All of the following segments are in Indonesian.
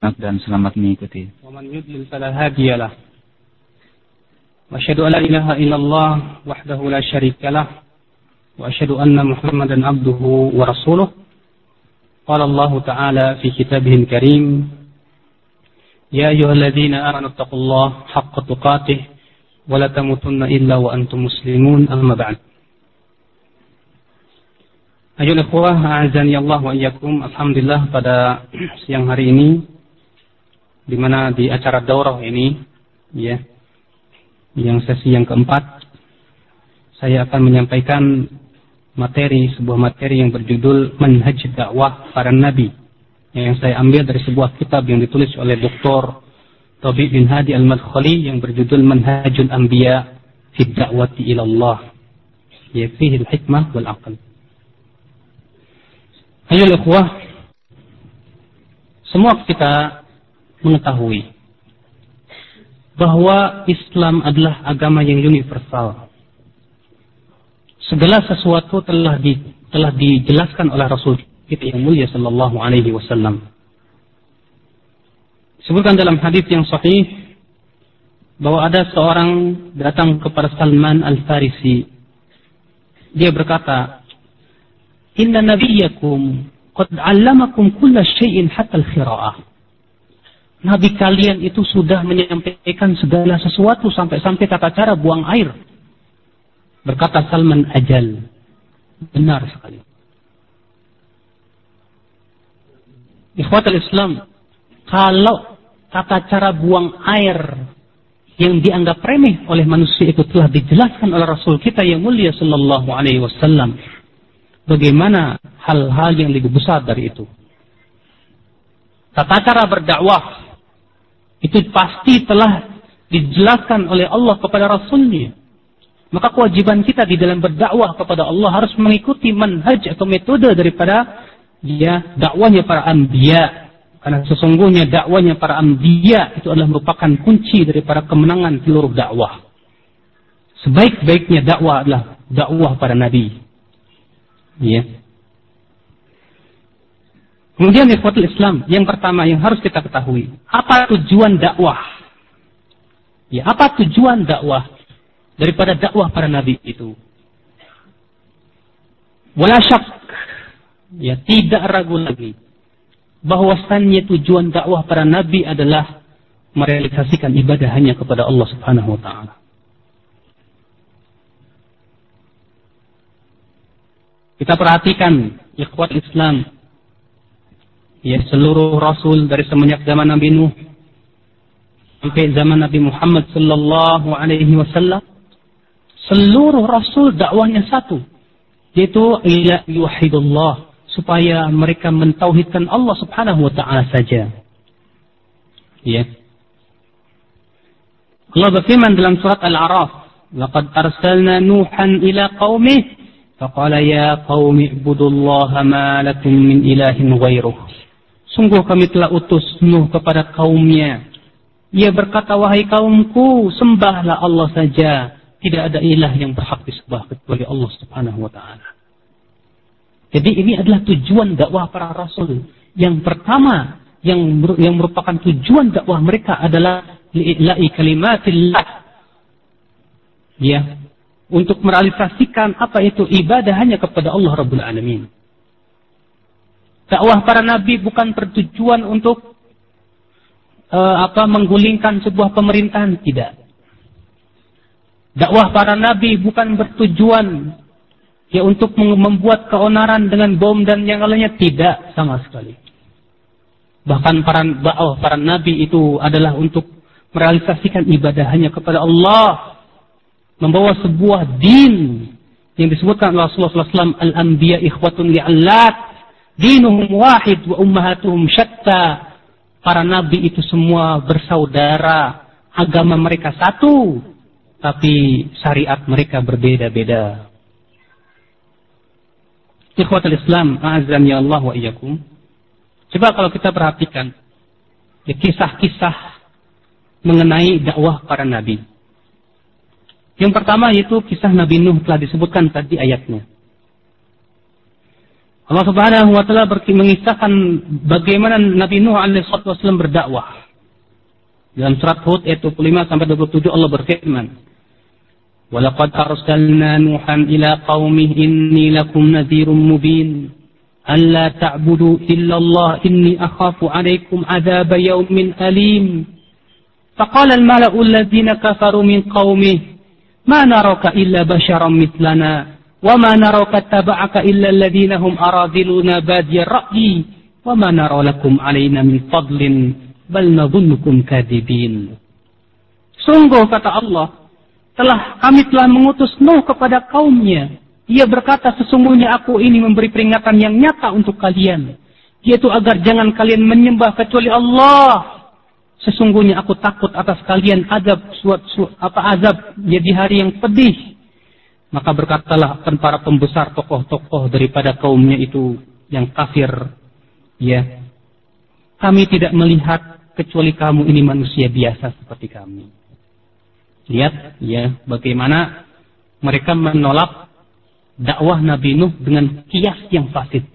Selamat dan selamat mengikuti. Waman yudlil fala hadiyalah. Wa asyhadu an la ilaha illallah wahdahu la syarikalah. Wa asyhadu anna Muhammadan abduhu wa rasuluh. Qala Allah Ta'ala fi kitabihil karim. Ya ayyuhalladzina amanu taqullaha haqqa tuqatih wa la tamutunna illa wa antum muslimun. Amma ba'd. Ayo ikhwah, a'azani Allah wa iyyakum. di mana di acara daurah ini ya yang sesi yang keempat saya akan menyampaikan materi sebuah materi yang berjudul Manhaj Dakwah Para Nabi yang saya ambil dari sebuah kitab yang ditulis oleh Dr. Tabi bin Hadi Al-Madkhali yang berjudul Manhajul Anbiya fi Da'wati ila Allah ya fihi al-hikmah wal aql Ayo ikhwah, semua kita mengetahui bahwa Islam adalah agama yang universal. Segala sesuatu telah di, telah dijelaskan oleh Rasul kita yang mulia sallallahu alaihi wasallam. Sebutkan dalam hadis yang sahih bahwa ada seorang datang kepada Salman Al-Farisi. Dia berkata, Inna nabiyakum qad 'allamakum kulla syai'in hatta al-khira'ah. Nabi kalian itu sudah menyampaikan segala sesuatu sampai-sampai tata cara buang air. Berkata Salman Ajal. Benar sekali. Ikhwatul Islam, kalau tata cara buang air yang dianggap remeh oleh manusia itu telah dijelaskan oleh Rasul kita yang mulia sallallahu alaihi wasallam bagaimana hal-hal yang lebih besar dari itu. Tata cara berdakwah itu pasti telah dijelaskan oleh Allah kepada Rasulnya. Maka kewajiban kita di dalam berdakwah kepada Allah harus mengikuti manhaj atau metode daripada ya dakwahnya para anbiya. Karena sesungguhnya dakwahnya para anbiya itu adalah merupakan kunci daripada kemenangan seluruh dakwah. Sebaik-baiknya dakwah adalah dakwah para nabi. Ya. Kemudian ikhwatul Islam, yang pertama yang harus kita ketahui, apa tujuan dakwah? Ya, apa tujuan dakwah daripada dakwah para nabi itu? Wala syak, ya tidak ragu lagi bahwasannya tujuan dakwah para nabi adalah merealisasikan ibadah hanya kepada Allah Subhanahu wa taala. Kita perhatikan ikhwat Islam ya seluruh rasul dari semenjak zaman Nabi Nuh sampai zaman Nabi Muhammad sallallahu alaihi wasallam seluruh rasul dakwahnya satu yaitu ila yuhidullah supaya mereka mentauhidkan Allah Subhanahu wa taala saja. Ya. Allah berfirman dalam surat Al-A'raf, "Laqad arsalna Nuhan ila qaumihi faqala ya qaumi ibudullaha ma lakum min ilahin ghairuh." Sungguh kami telah utus Nuh kepada kaumnya. Ia berkata, wahai kaumku, sembahlah Allah saja. Tidak ada ilah yang berhak disembah kecuali Allah subhanahu wa ta'ala. Jadi ini adalah tujuan dakwah para rasul. Yang pertama, yang yang merupakan tujuan dakwah mereka adalah li'ila'i kalimatillah. Ya, untuk merealisasikan apa itu ibadah hanya kepada Allah Rabbul Alamin. Dakwah para nabi bukan bertujuan untuk uh, apa menggulingkan sebuah pemerintahan tidak. Dakwah para nabi bukan bertujuan ya untuk membuat keonaran dengan bom dan yang lainnya tidak sama sekali. Bahkan para dakwah para nabi itu adalah untuk merealisasikan ibadah hanya kepada Allah membawa sebuah din yang disebutkan Rasulullah SAW al-anbiya ikhwatun li'allat dinuhum wahid wa ummahatuhum syatta. Para nabi itu semua bersaudara. Agama mereka satu tapi syariat mereka berbeda-beda. Ikhwatul Islam azan ya Allah wa iyyakum. Coba kalau kita perhatikan ya, kisah-kisah mengenai dakwah para nabi. Yang pertama yaitu kisah Nabi Nuh telah disebutkan tadi ayatnya. Allah Subhanahu wa taala mengisahkan bagaimana Nabi Nuh alaihi wasallam berdakwah. Dalam surat Hud ayat 25 sampai 27 Allah berfirman, "Walaqad arsalna Nuhan ila qaumihi inni lakum nadhirun mubin." Alla ta'budu illallah inni akhafu alaikum azab yaumin alim. Faqala al-mala'u alladhina kafaru min qaumih, "Ma naraka illa basharan wa ma naraka taba'aka illa alladhina hum aradiluna badiyar ra'yi. Wa ma naralakum alaina min fadlin bal nadhunnukum kadibin sungguh kata Allah telah kami telah mengutus Nuh kepada kaumnya. Ia berkata sesungguhnya aku ini memberi peringatan yang nyata untuk kalian yaitu agar jangan kalian menyembah kecuali Allah. Sesungguhnya aku takut atas kalian azab suat, suat apa azab. Jadi hari yang pedih. Maka berkatalah akan para pembesar tokoh-tokoh daripada kaumnya itu yang kafir. Ya. Kami tidak melihat kecuali kamu ini manusia biasa seperti kami. Lihat ya bagaimana mereka menolak dakwah Nabi Nuh dengan kias yang fasid.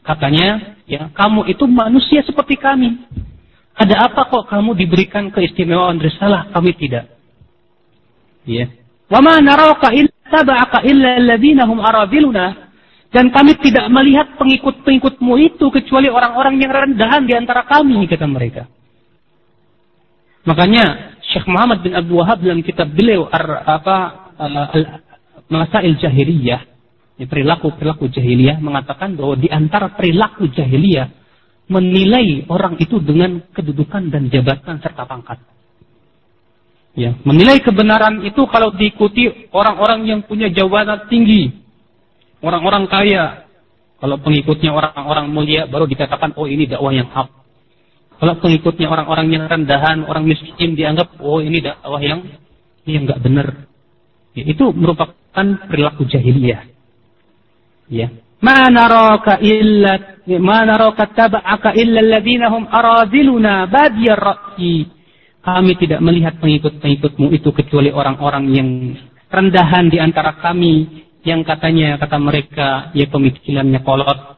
Katanya, ya kamu itu manusia seperti kami. Ada apa kok kamu diberikan keistimewaan risalah, kami tidak? Ya. Wa ma naraka illa taba'aka illa alladziina hum aradiluna. Dan kami tidak melihat pengikut-pengikutmu itu kecuali orang-orang yang rendahan di antara kami, kata mereka. Makanya Syekh Muhammad bin Abdul Wahab dalam kitab beliau ar, apa al, Masail Jahiliyah, perilaku-perilaku jahiliyah mengatakan bahwa di antara perilaku jahiliyah menilai orang itu dengan kedudukan dan jabatan serta pangkat. Ya, menilai kebenaran itu kalau diikuti orang-orang yang punya jabatan tinggi, orang-orang kaya. Kalau pengikutnya orang-orang mulia baru dikatakan oh ini dakwah yang hak. Kalau pengikutnya orang-orang yang rendahan, orang miskin dianggap oh ini dakwah yang yang enggak benar. Ya, itu merupakan perilaku jahiliyah. Ya, Ma naraka illa ma naraka illa alladziina hum aradiluna badiyar ra'yi. Kami tidak melihat pengikut-pengikutmu itu kecuali orang-orang yang rendahan di antara kami yang katanya kata mereka ya pemikirannya kolot.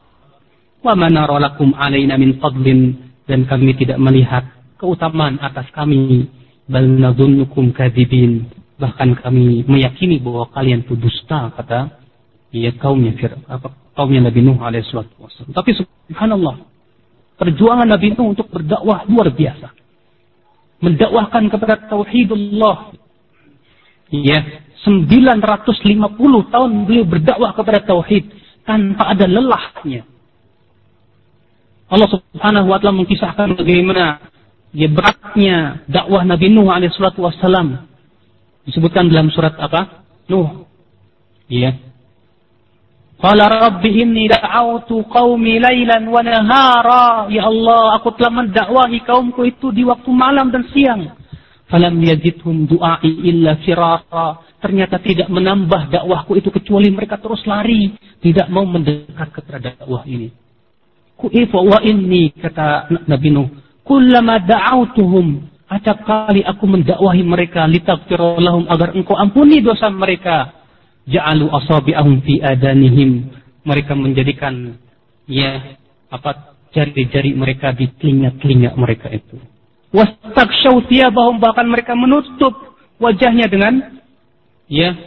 Wa alaina min fadlin dan kami tidak melihat keutamaan atas kami bal nadhunnukum kadzibin bahkan kami meyakini bahwa kalian itu dusta kata ya kaumnya apa kaumnya Nabi Nuh wassalam. Tapi subhanallah, perjuangan Nabi Nuh untuk berdakwah luar biasa. Mendakwahkan kepada tauhidullah. Ya, 950 tahun beliau berdakwah kepada tauhid tanpa ada lelahnya. Allah Subhanahu wa taala mengkisahkan bagaimana ya beratnya dakwah Nabi Nuh alaihissalatu wassalam. Disebutkan dalam surat apa? Nuh. Ya, Qala rabbi inni da'awtu qaumi lailan wa nahara. Ya Allah, aku telah mendakwahi kaumku itu di waktu malam dan siang. Falam yazidhum du'ai illa firara. Ternyata tidak menambah dakwahku itu kecuali mereka terus lari. Tidak mau mendekat kepada dakwah ini. Ku'ifa wa inni, kata Nabi Nuh. Kullama da'autuhum. Acap kali aku mendakwahi mereka. Litagfirulahum agar engkau ampuni dosa mereka ja'alu asabi'ahum fi adanihim. Mereka menjadikan ya apa jari-jari mereka di telinga-telinga mereka itu. Wastakshaw thiyabahum bahkan mereka menutup wajahnya dengan ya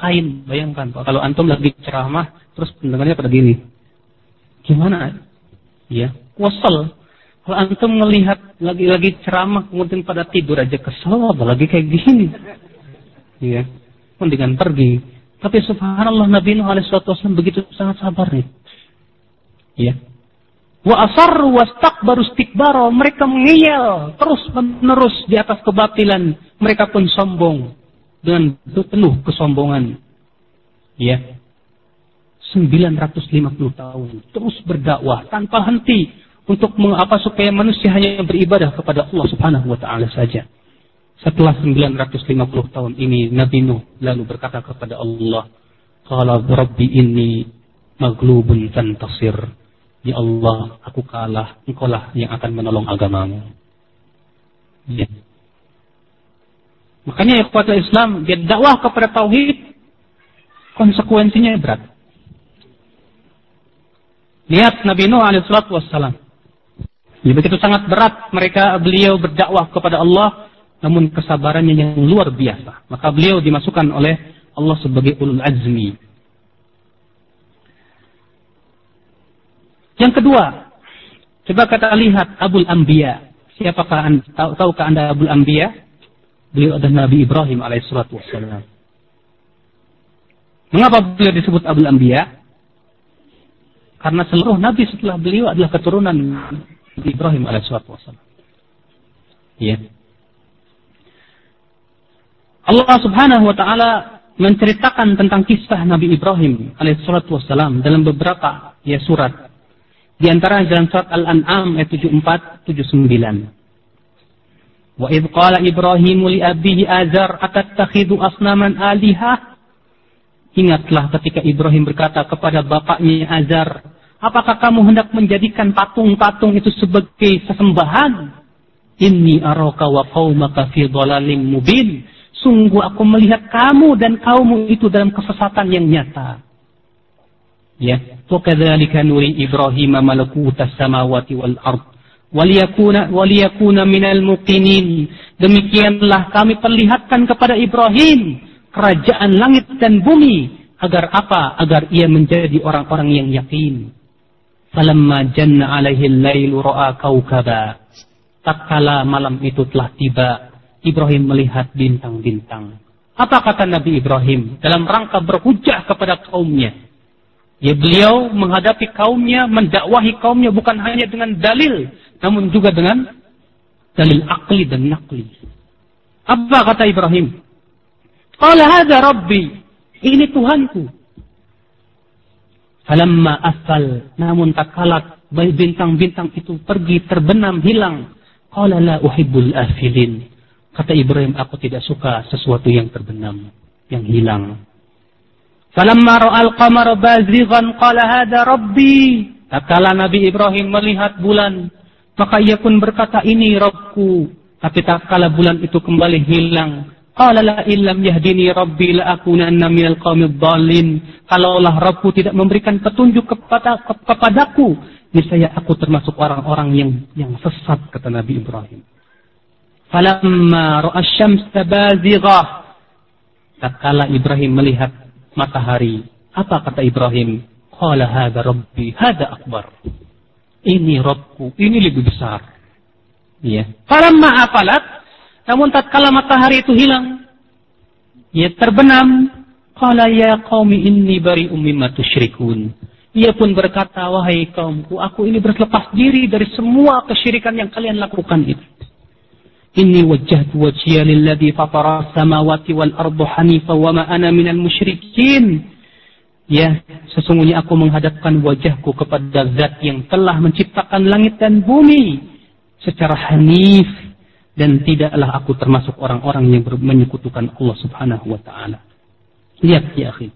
kain. Bayangkan Pak kalau antum lagi ceramah terus pendengarnya pada gini. Gimana? Ya wasal. Kalau antum melihat lagi-lagi ceramah kemudian pada tidur aja kesel apalagi kayak gini. Ya pun dengan pergi tapi subhanallah Nabi Nuh alaihissalam begitu sangat sabar nih. Ya. Wa asarru wastakbaru istikbaro. Mereka mengiyal terus menerus di atas kebatilan. Mereka pun sombong dengan penuh kesombongan. Ya. 950 tahun terus berdakwah tanpa henti untuk mengapa supaya manusia hanya beribadah kepada Allah Subhanahu wa taala saja. Setelah 950 tahun ini Nabi Nuh lalu berkata kepada Allah, "Qala Rabbi inni maglubun fantasir." Ya Allah, aku kalah, engkau lah yang akan menolong agamamu. Ya. Makanya ikhwatul Islam, dia dakwah kepada tauhid, konsekuensinya berat. Lihat Nabi Nuh alaihissalatu wassalam. Ya, begitu sangat berat mereka beliau berdakwah kepada Allah, namun kesabarannya yang luar biasa. Maka beliau dimasukkan oleh Allah sebagai ulul azmi. Yang kedua, coba kita lihat Abul Anbiya. Siapakah anda, tahu, tahukah anda Abul Anbiya? Beliau adalah Nabi Ibrahim alaihissalatu wassalam. Mengapa beliau disebut Abul Anbiya? Karena seluruh nabi setelah beliau adalah keturunan Nabi Ibrahim alaihissalatu wassalam. Ya. Allah Subhanahu wa taala menceritakan tentang kisah Nabi Ibrahim alaihissalatu wassalam dalam beberapa ya surat. Di antara dalam surat Al-An'am ayat 74 79. Wa idh qala Ibrahim li abihi Azar atattakhidhu asnaman alihah Ingatlah ketika Ibrahim berkata kepada bapaknya Azar, apakah kamu hendak menjadikan patung-patung itu sebagai sesembahan? Inni araka wa qaumaka fi dhalalim mubin. Sungguh aku melihat kamu dan kaummu itu dalam kesesatan yang nyata. Ya, nuri Ibrahim malakutas samawati wal ard waliyakuna waliyakuna minal muqinin. Demikianlah kami perlihatkan kepada Ibrahim kerajaan langit dan bumi agar apa? Agar ia menjadi orang-orang yang yakin. Falamma janna alaihi lailu ra'a kaukaba. Tatkala malam itu telah tiba, Ibrahim melihat bintang-bintang. Apa kata Nabi Ibrahim dalam rangka berhujah kepada kaumnya? Ya beliau menghadapi kaumnya, mendakwahi kaumnya bukan hanya dengan dalil, namun juga dengan dalil akli dan nakli. Apa kata Ibrahim? Qala hadza rabbi. Ini Tuhanku. Falamma asal. Namun tak kalah bintang-bintang itu pergi terbenam hilang. Qala la uhibbul afilin. Kata Ibrahim, aku tidak suka sesuatu yang terbenam, yang hilang. Falamma ra'al qamar bazighan qala hadza rabbi. Tatkala Nabi Ibrahim melihat bulan, maka ia pun berkata, ini Rabbku. Tapi tak kala bulan itu kembali hilang, Qala la illam yahdini rabbi la akunanna minal qaumid dhalin. Kalaulah Rabbku tidak memberikan petunjuk kepada kepadaku, niscaya aku termasuk orang-orang yang yang sesat kata Nabi Ibrahim. Falamma ra'a asy-syamsa bazighah. Tatkala Ibrahim melihat matahari, apa kata Ibrahim? Qala hadza rabbi, hadza akbar. Ini Rabbku, ini lebih besar. Ya. Falamma afalat namun tatkala matahari itu hilang, ia terbenam, qala ya qaumi inni bari'um mimma tusyrikun. Ia pun berkata, wahai kaumku, aku ini berlepas diri dari semua kesyirikan yang kalian lakukan itu. Inni wajjahtu wajhiya lilladhi fatara samawati wal ardu hanifa wa ma ana minal musyrikin. Ya, sesungguhnya aku menghadapkan wajahku kepada zat yang telah menciptakan langit dan bumi secara hanif, dan tidaklah aku termasuk orang-orang yang menyekutukan Allah Subhanahu wa taala. Lihat ya akhi.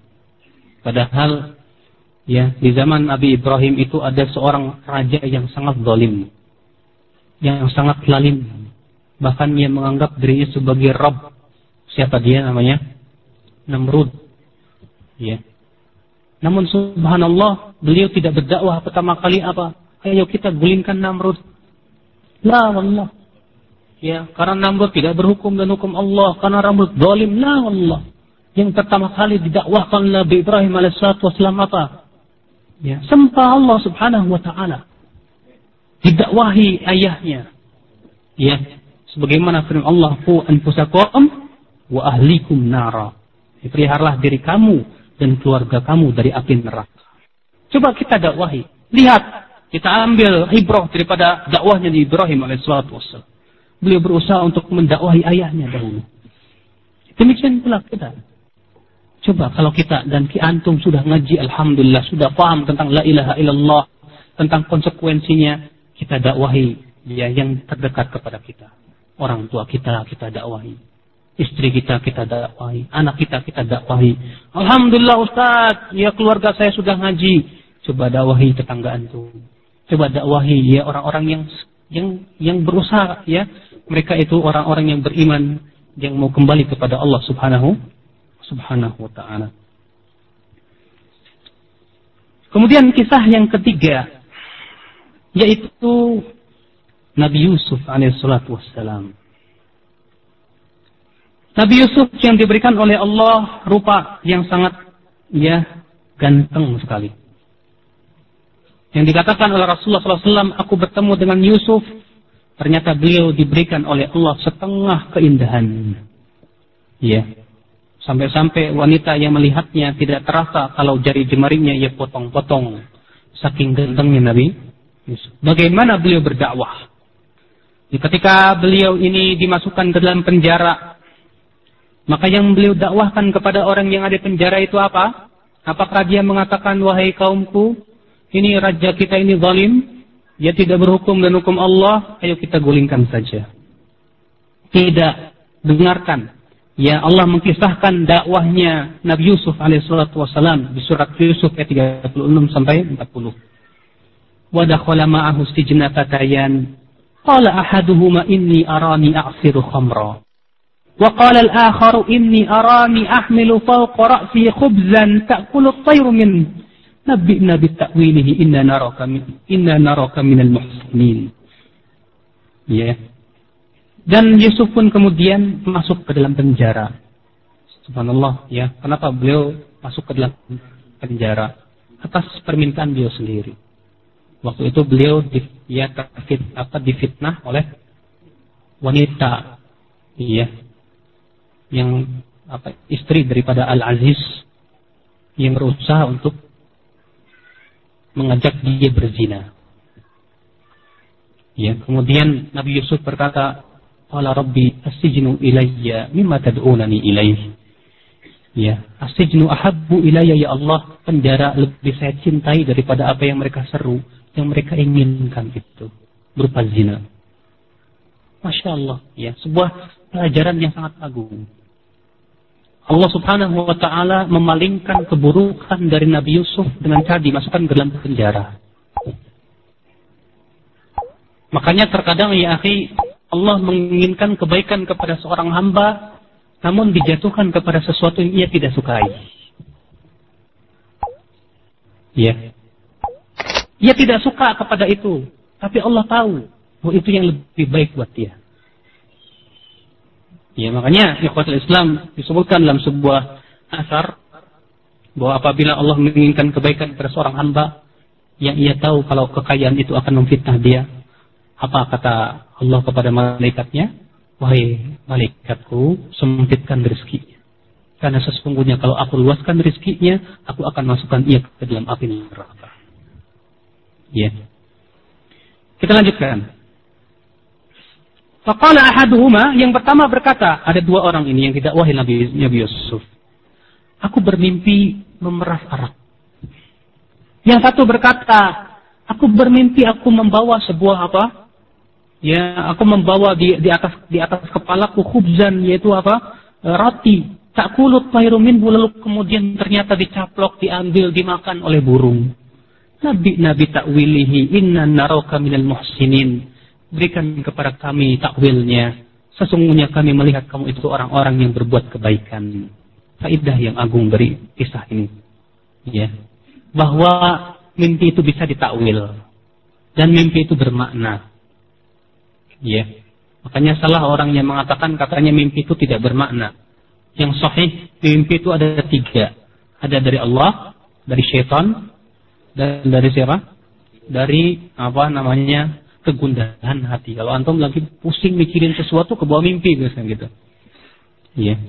Padahal ya di zaman Nabi Ibrahim itu ada seorang raja yang sangat zalim. Yang sangat lalim. Bahkan ia menganggap dirinya sebagai Rabb. Siapa dia namanya? Namrud. Ya. Namun subhanallah, beliau tidak berdakwah pertama kali apa? Ayo kita gulingkan Namrud. La wallah. Ya, karena Namrud tidak berhukum dan hukum Allah, karena Namrud zalim. Nah Allah. Yang pertama kali didakwahkan Nabi Ibrahim alaihissalatu wassalam apa? Ya, sembah Allah subhanahu wa ta'ala. Didakwahi ayahnya. Ya, sebagaimana firman Allah, Fu anfusakum wa ahlikum nara. Peliharalah diri kamu dan keluarga kamu dari api neraka. Coba kita dakwahi. Lihat, kita ambil ibrah daripada dakwahnya di Ibrahim alaihissalatu wassalam. Beliau berusaha untuk mendakwahi ayahnya dahulu. Demikian pula kita. Coba kalau kita dan ki antum sudah ngaji alhamdulillah, sudah paham tentang la ilaha illallah, tentang konsekuensinya, kita dakwahi ya yang terdekat kepada kita. Orang tua kita kita dakwahi. Istri kita kita dakwahi, anak kita kita dakwahi. Alhamdulillah Ustaz, ya keluarga saya sudah ngaji. Coba dakwahi tetangga antum. Coba dakwahi ya orang-orang yang yang yang berusaha ya mereka itu orang-orang yang beriman yang mau kembali kepada Allah Subhanahu Subhanahu wa taala. Kemudian kisah yang ketiga yaitu Nabi Yusuf alaihissalatu wassalam. Nabi Yusuf yang diberikan oleh Allah rupa yang sangat ya ganteng sekali. Yang dikatakan oleh Rasulullah SAW, aku bertemu dengan Yusuf, ternyata beliau diberikan oleh Allah setengah keindahan. Ya, sampai-sampai wanita yang melihatnya tidak terasa kalau jari jemarinya ia potong-potong. Saking gantengnya Nabi Yusuf. Bagaimana beliau berdakwah? Ketika beliau ini dimasukkan ke dalam penjara, maka yang beliau dakwahkan kepada orang yang ada penjara itu apa? Apakah dia mengatakan, wahai kaumku, ini raja kita ini zalim, dia tidak berhukum dan hukum Allah, ayo kita gulingkan saja. Tidak, dengarkan. Ya Allah mengkisahkan dakwahnya Nabi Yusuf alaihissalatu di surat Yusuf ayat 36 sampai 40. Wa dakhala ma'ahu sijna fatayan. Inni arani a'siru khamra. Wa qala al-akharu inni arani ahmilu fawqa ra'si khubzan ta'kulu at-tayru min Nabi Nabi takwilihi inna naraka min inna naraka minal muhsinin. Ya. Dan Yusuf pun kemudian masuk ke dalam penjara. Subhanallah, ya. Kenapa beliau masuk ke dalam penjara? Atas permintaan beliau sendiri. Waktu itu beliau di, ya terfit, apa difitnah oleh wanita, iya, yang apa istri daripada Al Aziz yang berusaha untuk mengajak dia berzina. Ya, kemudian Nabi Yusuf berkata, "Qala Rabbi asijnu ilayya mimma tad'unani ilaih." Ya, asijnu ahabbu ilayya ya Allah, penjara lebih saya cintai daripada apa yang mereka seru, yang mereka inginkan itu berupa zina. Masya Allah, ya, sebuah pelajaran yang sangat agung. Allah Subhanahu wa taala memalingkan keburukan dari Nabi Yusuf dengan cara dimasukkan ke dalam penjara. Makanya terkadang ya akhi, Allah menginginkan kebaikan kepada seorang hamba namun dijatuhkan kepada sesuatu yang ia tidak sukai. Ya. Ia tidak suka kepada itu, tapi Allah tahu bahwa itu yang lebih baik buat dia. Ya makanya ikhwatul Islam disebutkan dalam sebuah asar bahwa apabila Allah menginginkan kebaikan kepada seorang hamba yang ia tahu kalau kekayaan itu akan memfitnah dia, apa kata Allah kepada malaikatnya? Wahai malaikatku, sempitkan rezekinya. Karena sesungguhnya kalau aku luaskan rezekinya, aku akan masukkan ia ke dalam api neraka. Ya. Kita lanjutkan. Faqala ahaduhuma, yang pertama berkata, ada dua orang ini yang tidak wahai Nabi, Nabi Yusuf. Aku bermimpi memeras arak. Yang satu berkata, aku bermimpi aku membawa sebuah apa? Ya, aku membawa di, di atas di atas kepalaku khubzan yaitu apa? E, roti. Tak kulut min lalu kemudian ternyata dicaplok, diambil, dimakan oleh burung. Nabi Nabi takwilihi inna naraka minal muhsinin berikan kepada kami takwilnya. Sesungguhnya kami melihat kamu itu orang-orang yang berbuat kebaikan. Faidah yang agung dari kisah ini. Ya. Bahwa mimpi itu bisa ditakwil. Dan mimpi itu bermakna. Ya. Makanya salah orang yang mengatakan katanya mimpi itu tidak bermakna. Yang sahih mimpi itu ada tiga. Ada dari Allah, dari syaitan, dan dari siapa? Dari apa namanya kegundahan hati. Kalau antum lagi pusing mikirin sesuatu ke bawah mimpi biasanya gitu. Iya.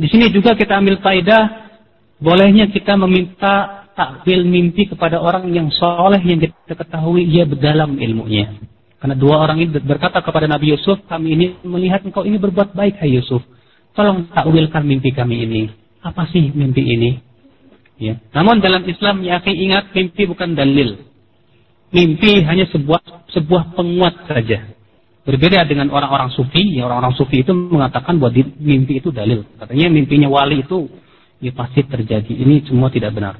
Di sini juga kita ambil faedah bolehnya kita meminta takwil mimpi kepada orang yang soleh yang kita ketahui ia berdalam ilmunya. Karena dua orang ini berkata kepada Nabi Yusuf, kami ini melihat engkau ini berbuat baik, hai Yusuf. Tolong takwilkan mimpi kami ini. Apa sih mimpi ini? Ya. Namun dalam Islam ya ingat mimpi bukan dalil mimpi hanya sebuah sebuah penguat saja. Berbeda dengan orang-orang sufi, ya orang-orang sufi itu mengatakan bahwa mimpi itu dalil. Katanya mimpinya wali itu ya pasti terjadi. Ini semua tidak benar.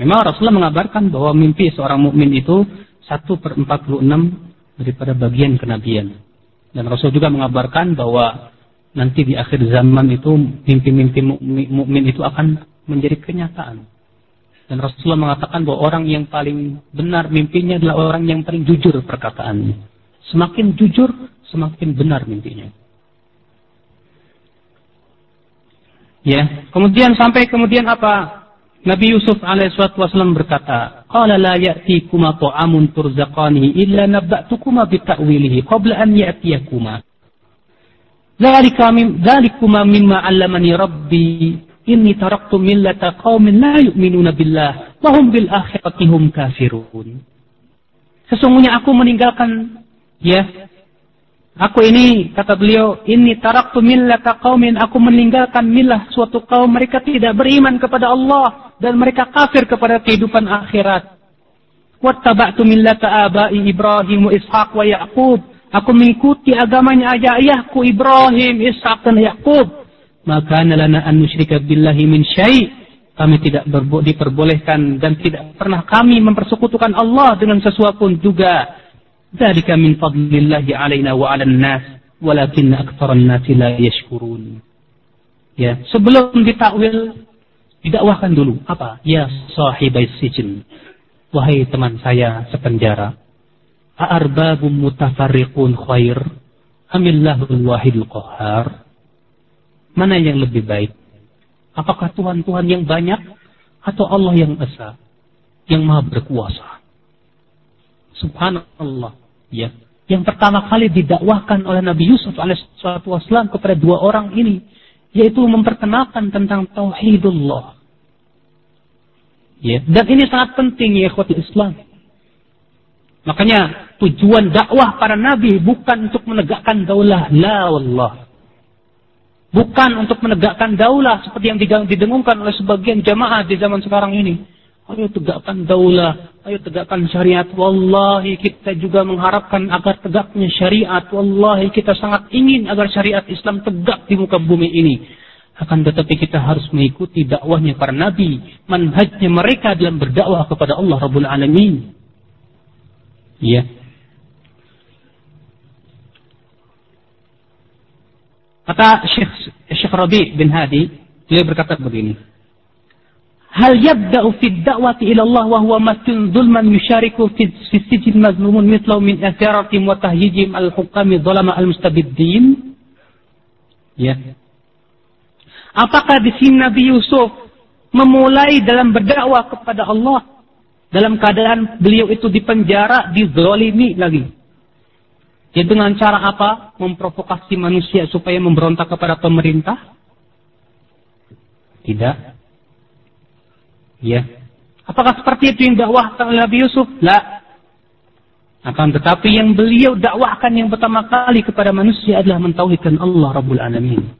Memang Rasulullah mengabarkan bahwa mimpi seorang mukmin itu satu per 46 daripada bagian kenabian. Dan Rasul juga mengabarkan bahwa nanti di akhir zaman itu mimpi-mimpi mukmin itu akan menjadi kenyataan. Dan Rasulullah mengatakan bahwa orang yang paling benar mimpinya adalah orang yang paling jujur perkataannya. Semakin jujur, semakin benar mimpinya. Ya, kemudian sampai kemudian apa? Nabi Yusuf alaihissalam berkata, "Qala la ya'tikuma ta'amun turzaqani illa nabba'tukuma bita'wilihi qabla an ya'tiyakuma." Dzalikuma mimma 'allamani rabbi inni taraktu millata qaumin la yu'minuna billah wa hum bil akhirati hum kafirun. Sesungguhnya aku meninggalkan ya Aku ini kata beliau, ini taraktu millata qaumin, aku meninggalkan milah suatu kaum mereka tidak beriman kepada Allah dan mereka kafir kepada kehidupan akhirat. Wattaba'tu millata abai Ibrahim wa Ishaq wa Yaqub. Aku mengikuti agamanya ayah ayahku Ibrahim, Ishaq dan Yaqub. Maka lana an nusyrika billahi min syai' kami tidak diperbolehkan dan tidak pernah kami mempersekutukan Allah dengan sesuatu pun juga. Dzalika min fadlillahi alaina wa 'alan nas, walakin aktsaran nasi la yashkurun. Ya, sebelum ditakwil didakwahkan dulu apa? Ya sahibai sijin. Wahai teman saya sepenjara, A'arbabum mutafarriqun khair amillahul wahidul qahar. Mana yang lebih baik? Apakah Tuhan-Tuhan yang banyak atau Allah yang esa, yang maha berkuasa? Subhanallah. Ya. Yang pertama kali didakwahkan oleh Nabi Yusuf alaihissalam kepada dua orang ini, yaitu memperkenalkan tentang tauhidullah. Ya. Dan ini sangat penting ya ikhwatul Islam. Makanya tujuan dakwah para nabi bukan untuk menegakkan daulah la wallah. Bukan untuk menegakkan daulah seperti yang didengungkan oleh sebagian jamaah di zaman sekarang ini. Ayo tegakkan daulah, ayo tegakkan syariat. Wallahi kita juga mengharapkan agar tegaknya syariat. Wallahi kita sangat ingin agar syariat Islam tegak di muka bumi ini. Akan tetapi kita harus mengikuti dakwahnya para nabi, manhajnya mereka dalam berdakwah kepada Allah Rabbul Alamin. Ya. Kata Syekh Syekh Rabi bin Hadi, dia berkata begini. Hal yabda'u fi da'wati ila Allah wa huwa maskun zulman yushariku fi sijin mazlumun mithlahu min atharatim wa tahyijim al-hukami dhalama al-mustabiddin? Ya. Apakah di sini Nabi Yusuf memulai dalam berdakwah kepada Allah dalam keadaan beliau itu dipenjara, dizolimi lagi. Ya dengan cara apa? Memprovokasi manusia supaya memberontak kepada pemerintah? Tidak. Ya. Apakah seperti itu yang dakwah oleh Nabi Yusuf? La. Akan tetapi yang beliau dakwahkan yang pertama kali kepada manusia adalah mentauhidkan Allah Rabbul Alamin.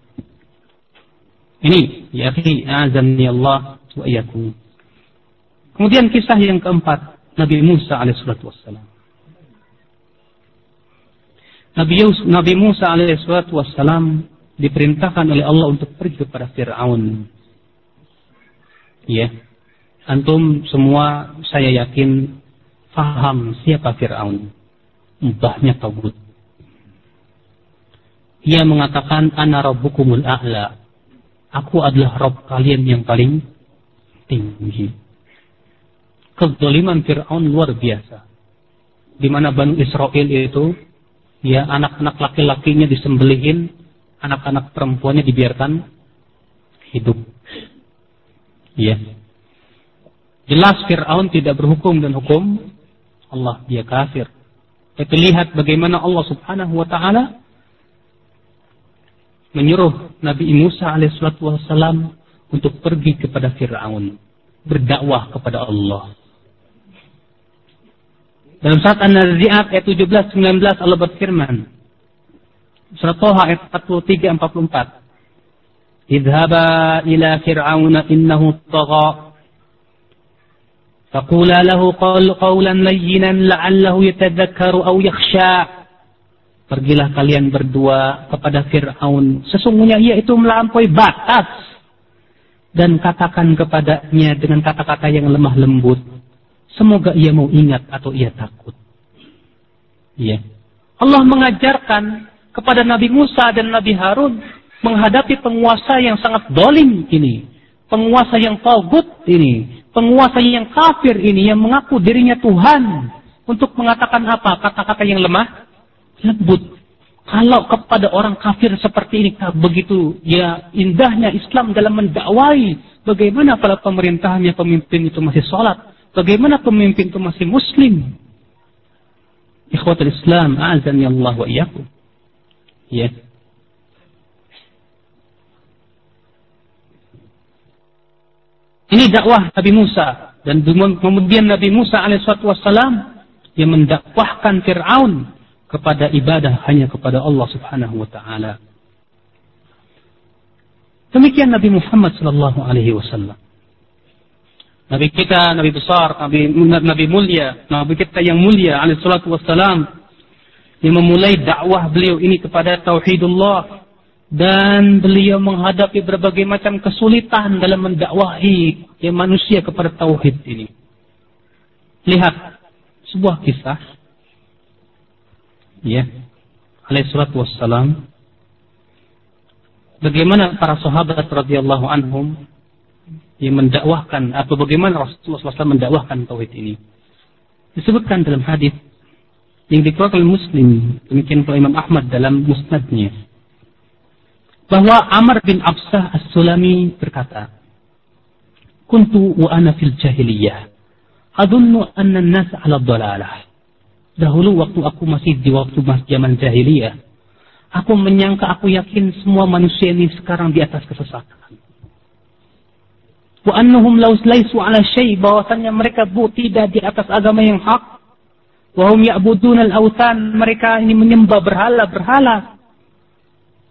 Ini, ya akhi, azani Allah wa iyyakum. Kemudian kisah yang keempat, Nabi Musa alaihissalatu wassalam. Nabi, Yus, Nabi Musa alaihissalatu wassalam diperintahkan oleh Allah untuk pergi kepada Fir'aun. Ya. Antum semua saya yakin faham siapa Fir'aun. Mbahnya Tawud. Ia mengatakan, Ana Rabbukumul A'la. Aku adalah Rabb kalian yang paling tinggi kezaliman Fir'aun luar biasa. Di mana Banu Israel itu, ya anak-anak laki-lakinya disembelihin, anak-anak perempuannya dibiarkan hidup. Ya. Jelas Fir'aun tidak berhukum dan hukum Allah, dia kafir. Tapi lihat bagaimana Allah subhanahu wa ta'ala menyuruh Nabi Musa alaihissalam untuk pergi kepada Fir'aun. Berdakwah kepada Allah. Dalam surat An-Nazi'at ayat 17 19 Allah berfirman. Surat Toha ayat 43 44. Idhaba ila fir'auna innahu tagha. Faqula lahu qawlan layyinan la'allahu yatadhakkaru aw yakhsha. Pergilah kalian berdua kepada Fir'aun. Sesungguhnya ia itu melampaui batas. Dan katakan kepadanya dengan kata-kata yang lemah lembut Semoga ia mau ingat atau ia takut. Ya. Allah mengajarkan kepada Nabi Musa dan Nabi Harun menghadapi penguasa yang sangat dolim ini. Penguasa yang togut ini. penguasa yang kafir ini yang mengaku dirinya Tuhan untuk mengatakan apa? Kata-kata yang lemah, lembut. Kalau kepada orang kafir seperti ini begitu ya indahnya Islam dalam mendakwai bagaimana para pemerintahnya pemimpin itu masih sholat, bagaimana pemimpin itu masih muslim. Ikhwatul Islam, azan ya Allah wa iyyakum. Ya. Ini dakwah Nabi Musa dan kemudian Nabi Musa alaihissalam yang mendakwahkan Fir'aun kepada ibadah hanya kepada Allah Subhanahu wa taala. Demikian Nabi Muhammad sallallahu alaihi wasallam. Nabi kita, Nabi besar, Nabi, Nabi mulia, Nabi kita yang mulia alaihi salatu wassalam yang memulai dakwah beliau ini kepada tauhidullah dan beliau menghadapi berbagai macam kesulitan dalam mendakwahi ya manusia kepada tauhid ini. Lihat sebuah kisah ya alaihi salatu wassalam bagaimana para sahabat radhiyallahu anhum yang mendakwahkan atau bagaimana Rasulullah SAW mendakwahkan tauhid ini disebutkan dalam hadis yang dikeluarkan Muslim demikian pula Imam Ahmad dalam musnadnya bahwa Amr bin Absah As-Sulami berkata kuntu wa ana fil jahiliyah adunnu anna an-nas 'ala dhalalah Dahulu waktu aku masih di waktu mas zaman jahiliyah, aku menyangka, aku yakin semua manusia ini sekarang di atas kesesatan. Wa annahum laisu ala syai bahwasannya mereka bu tidak di atas agama yang hak. Wa hum ya'budun al-awthan mereka ini menyembah berhala-berhala.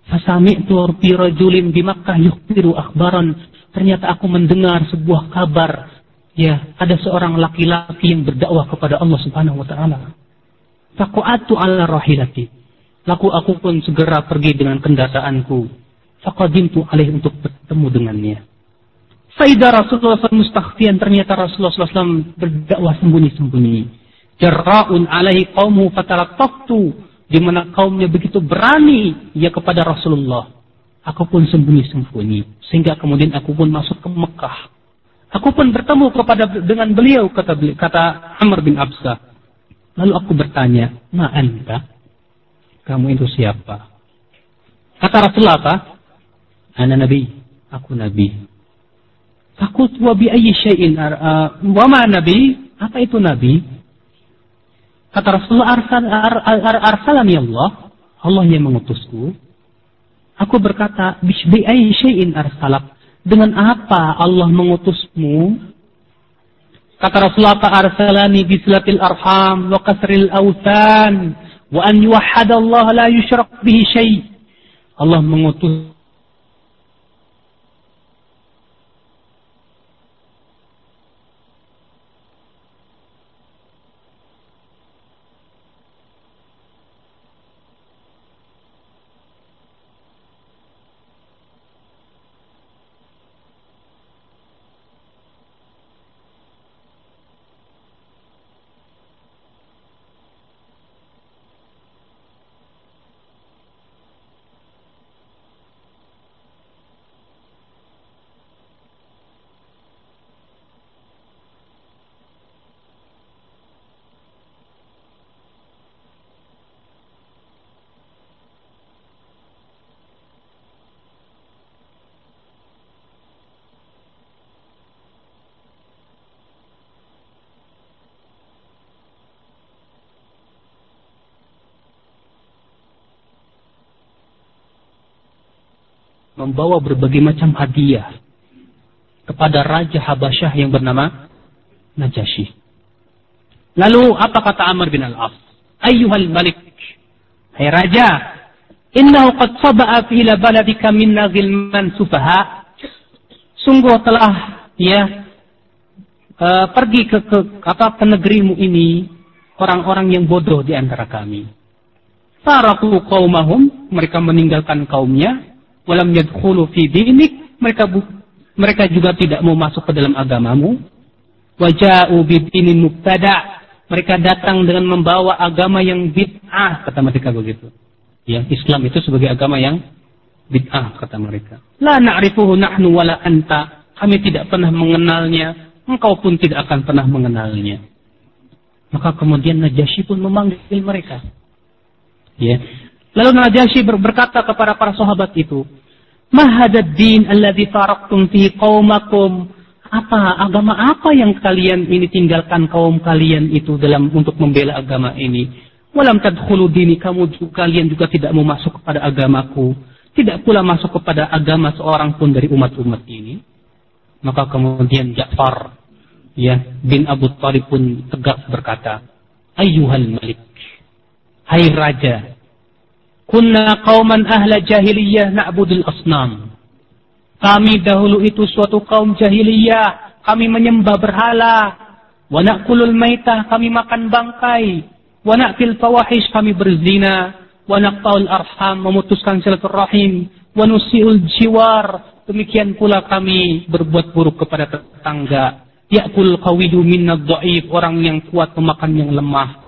Fasami'tu bi rajulin di Makkah yukhbiru akhbaran. Ternyata aku mendengar sebuah kabar. Ya, ada seorang laki-laki yang berdakwah kepada Allah Subhanahu wa taala. Faku'atu ala rahilati. Laku aku pun segera pergi dengan kendaraanku. Faqadimtu alaih untuk bertemu dengannya. Faidah Rasulullah SAW mustakhfian. Ternyata Rasulullah SAW berdakwah sembunyi-sembunyi. Jarra'un alaihi qawmu fatalattaftu. Di mana kaumnya begitu berani ya kepada Rasulullah. Aku pun sembunyi-sembunyi. Sehingga kemudian aku pun masuk ke Mekah. Aku pun bertemu kepada dengan beliau kata kata Amr bin Absah. Lalu aku bertanya, Ma anta? Kamu itu siapa? Kata Rasulullah apa? Ana nabi. Aku nabi. Takut wa bi ayyi syai'in uh, wa ma nabi? Apa itu nabi? Kata Rasulullah arsal, ar, ar, ar, arsalani Allah. Allah yang mengutusku. Aku berkata, bi ayyi syai'in arsalak? Dengan apa Allah mengutusmu? Kata Rasulullah arsalani silatil arham wa kasril awthan wa an Allah la yushrak bihi syai. Allah mengutus membawa berbagai macam hadiah kepada Raja Habasyah yang bernama Najasyi. Lalu apa kata Amr bin Al-As? Ayyuhal Malik, hai Raja, innahu qad saba'a fi baladika minna ghilman sufaha. Sungguh telah ya uh, pergi ke, ke apa ke negerimu ini orang-orang yang bodoh di antara kami. Faraku qaumahum, mereka meninggalkan kaumnya walam yadkhulu fi dinik mereka bu, mereka juga tidak mau masuk ke dalam agamamu waja'u bidinin mubtada mereka datang dengan membawa agama yang bid'ah kata mereka begitu ya Islam itu sebagai agama yang bid'ah kata mereka la na'rifuhu nahnu wala anta kami tidak pernah mengenalnya engkau pun tidak akan pernah mengenalnya. Maka kemudian Najasyi pun memanggil mereka. Ya. Lalu Najasyi berkata kepada para sahabat itu, Mahadad din alladhi taraktum fi qawmakum. Apa agama apa yang kalian ini tinggalkan kaum kalian itu dalam untuk membela agama ini? Walam tadkhulu dini kamu kalian juga tidak mau masuk kepada agamaku. Tidak pula masuk kepada agama seorang pun dari umat-umat ini. Maka kemudian Ja'far ya bin Abu Talib pun tegak berkata, Ayuhal Malik, hai Raja, Kunna qauman ahla jahiliyah na'budul asnam. Kami dahulu itu suatu kaum jahiliyah. Kami menyembah berhala. Wa na'kulul maitah. Kami makan bangkai. Wa na'til fawahish. Kami berzina. Wa naqtaul arham. Memutuskan silaturrahim. Wa nusi'ul jiwar. Demikian pula kami berbuat buruk kepada tetangga. Ya'kul qawidu minna dha'if. Orang yang kuat memakan yang lemah.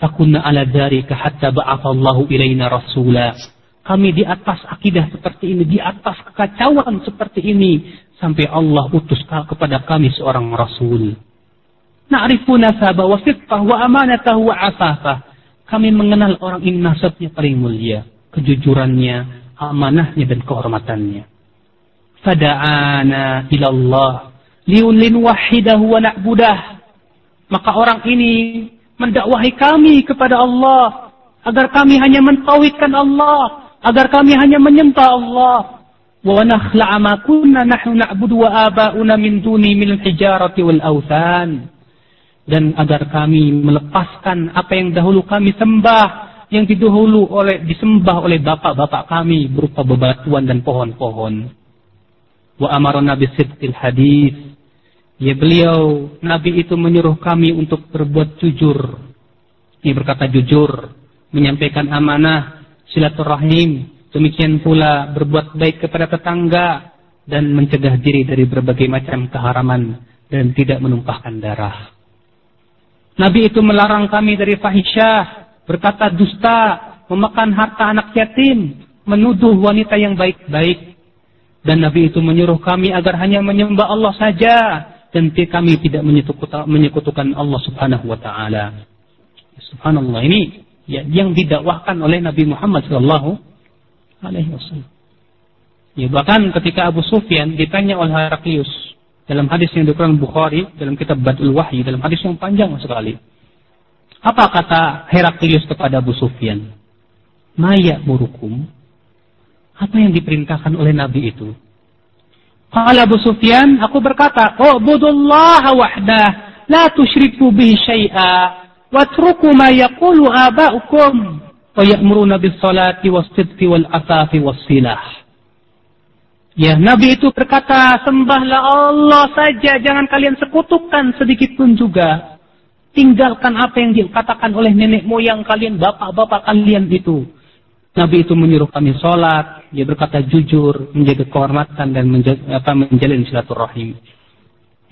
Fakunna ala dzalika hatta ba'athallahu ilaina rasula. Kami di atas akidah seperti ini, di atas kekacauan seperti ini sampai Allah utus kepada kami seorang rasul. Na'rifu nasaba wa sidqah wa amanatah wa asafah. Kami mengenal orang ini nasabnya paling mulia, kejujurannya, amanahnya dan kehormatannya. Fada'ana ilallah liulin wahidahu wa na'budah. Maka orang ini mendakwahi kami kepada Allah agar kami hanya mentauhidkan Allah, agar kami hanya menyembah Allah. Wa nakhla'a ma kunna nahnu na'budu wa aba'una min duni min wal. Dan agar kami melepaskan apa yang dahulu kami sembah, yang didahulu oleh disembah oleh bapak-bapak kami berupa bebatuan dan pohon-pohon. Wa amarna bisidqil hadis Ya beliau, Nabi itu menyuruh kami untuk berbuat jujur. Ia berkata jujur, menyampaikan amanah, silaturahim, demikian pula berbuat baik kepada tetangga, dan mencegah diri dari berbagai macam keharaman, dan tidak menumpahkan darah. Nabi itu melarang kami dari fahisyah, berkata dusta, memakan harta anak yatim, menuduh wanita yang baik-baik. Dan Nabi itu menyuruh kami agar hanya menyembah Allah saja, dan kami tidak menyekutukan Allah Subhanahu wa taala. Subhanallah ini ya, yang didakwahkan oleh Nabi Muhammad sallallahu alaihi wasallam. Ya, bahkan ketika Abu Sufyan ditanya oleh Heraklius dalam hadis yang dikeluarkan Bukhari dalam kitab Badul Wahyi dalam hadis yang panjang sekali. Apa kata Heraklius kepada Abu Sufyan? Maya murukum. Apa yang diperintahkan oleh Nabi itu? Qala Abu Sufyan, aku berkata, "Ubudullah wahdah, la tusyriku bihi syai'a, watruku ma yaqulu aba'ukum, wa ya'muruna bis salati was sidqi wal asafi was silah." Ya, Nabi itu berkata, sembahlah Allah saja, jangan kalian sekutukan sedikit pun juga. Tinggalkan apa yang dikatakan oleh nenek moyang kalian, bapak-bapak kalian itu. Nabi itu menyuruh kami sholat, dia berkata jujur, menjaga kehormatan dan menjaga, menjalin silaturahim.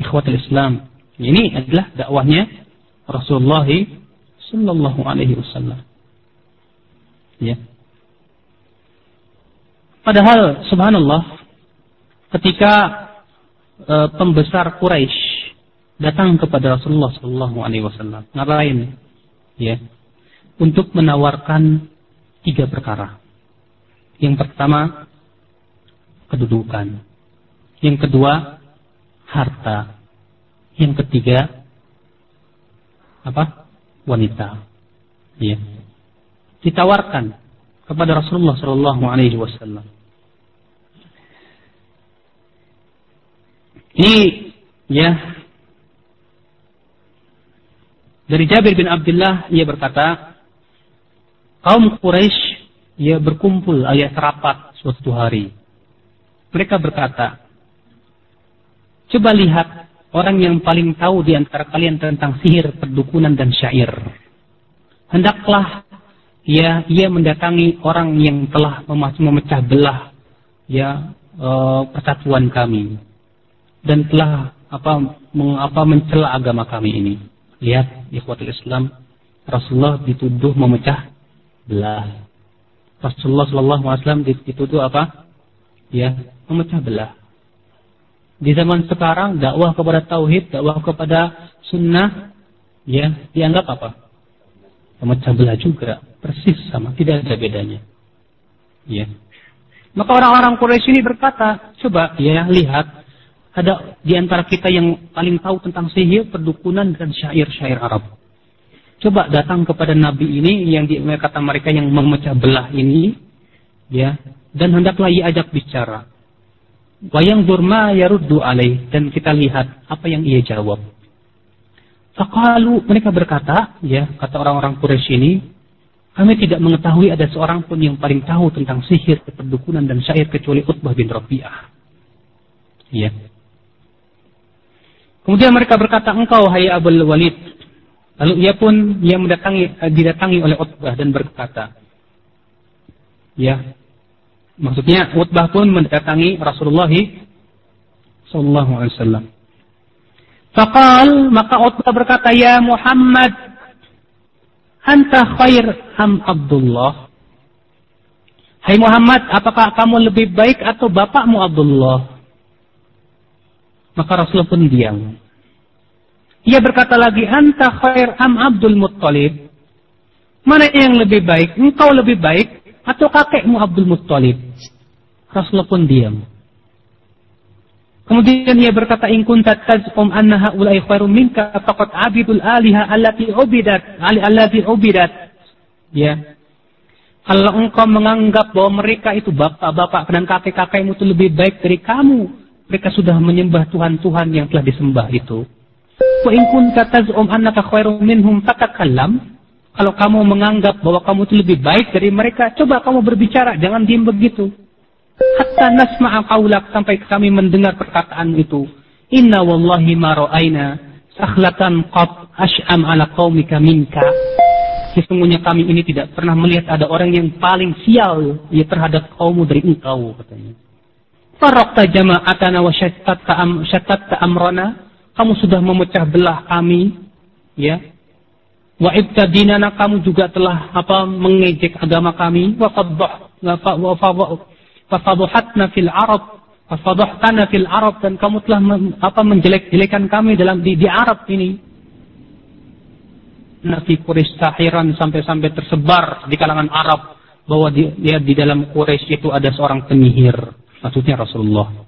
Ikhwatul Islam. Ini adalah dakwahnya Rasulullah Sallallahu Alaihi Wasallam. Ya. Padahal, Subhanallah, ketika e, pembesar Quraisy datang kepada Rasulullah Sallallahu Alaihi Wasallam, ngapain? Ya, untuk menawarkan tiga perkara. Yang pertama, kedudukan. Yang kedua, harta. Yang ketiga, apa? Wanita. Ya. Ditawarkan kepada Rasulullah Shallallahu Alaihi Wasallam. Ini ya dari Jabir bin Abdullah ia berkata, kaum Quraisy ia berkumpul alias rapat suatu hari. Mereka berkata, coba lihat orang yang paling tahu di antara kalian tentang sihir, perdukunan dan syair. Hendaklah ya ia mendatangi orang yang telah memecah belah ya e, persatuan kami dan telah apa meng, apa mencela agama kami ini. Lihat ikhwatul Islam Rasulullah dituduh memecah. Rasulullah Shallallahu Alaihi Wasallam dituduh apa? Ya, memecah belah. Di zaman sekarang dakwah kepada tauhid, dakwah kepada sunnah, ya dianggap apa? Pemecah belah juga, persis sama, tidak ada bedanya. Ya. Maka orang-orang Quraisy ini berkata, coba ya lihat ada di antara kita yang paling tahu tentang sihir, perdukunan dan syair-syair Arab. Coba datang kepada Nabi ini yang di, kata mereka yang memecah belah ini, ya, dan hendaklah ia ajak bicara. Wayang durma yaruddu alaih dan kita lihat apa yang ia jawab. Fakalu mereka berkata, ya kata orang-orang Quraisy ini, kami tidak mengetahui ada seorang pun yang paling tahu tentang sihir, perdukunan dan syair kecuali Utbah bin Rabi'ah. Ya. Kemudian mereka berkata, engkau hai Abul Walid. Lalu ia pun ia mendatangi didatangi oleh Utbah dan berkata, ya, Maksudnya Utbah pun mendatangi Rasulullah sallallahu alaihi wasallam. Faqal maka Utbah berkata, "Ya Muhammad, anta khair am Abdullah?" Hai Muhammad, apakah kamu lebih baik atau bapakmu Abdullah? Maka Rasulullah pun diam. Ia berkata lagi, "Anta khair am Abdul Muttalib?" Mana yang lebih baik? Engkau lebih baik atau kakekmu Abdul Muttalib. Rasulullah pun diam. Kemudian ia berkata, "In kunta tazum anna haula'i khairum minka faqad abidul aliha allati ubidat, allati ubidat." Ya. Kalau engkau menganggap bahwa mereka itu bapak-bapak dan kakek-kakekmu itu lebih baik dari kamu, mereka sudah menyembah Tuhan-Tuhan yang telah disembah itu. Wa in kunta tazum annaka khairum minhum fatakallam. Kalau kamu menganggap bahwa kamu itu lebih baik dari mereka, coba kamu berbicara, jangan diam begitu. Hatta nasma'a qawlak sampai kami mendengar perkataan itu. Inna wallahi ma ra'ayna sakhlatan qad ash'am ala qaumika minka. Sesungguhnya kami ini tidak pernah melihat ada orang yang paling sial ya terhadap kaummu dari engkau katanya. Faraqta jama'atana wa syattatta am. Kamu sudah memecah belah kami, ya, Wa ibtadinana kamu juga telah apa mengejek agama kami. Wa faduhatna fil arab faduhtana fil arab dan kamu telah apa menjelek-jelekan kami dalam di, di Arab ini. Nabi Quraisy sahiran sampai-sampai tersebar di kalangan Arab bahwa di, dia di dalam Quraisy itu ada seorang penyihir maksudnya Rasulullah.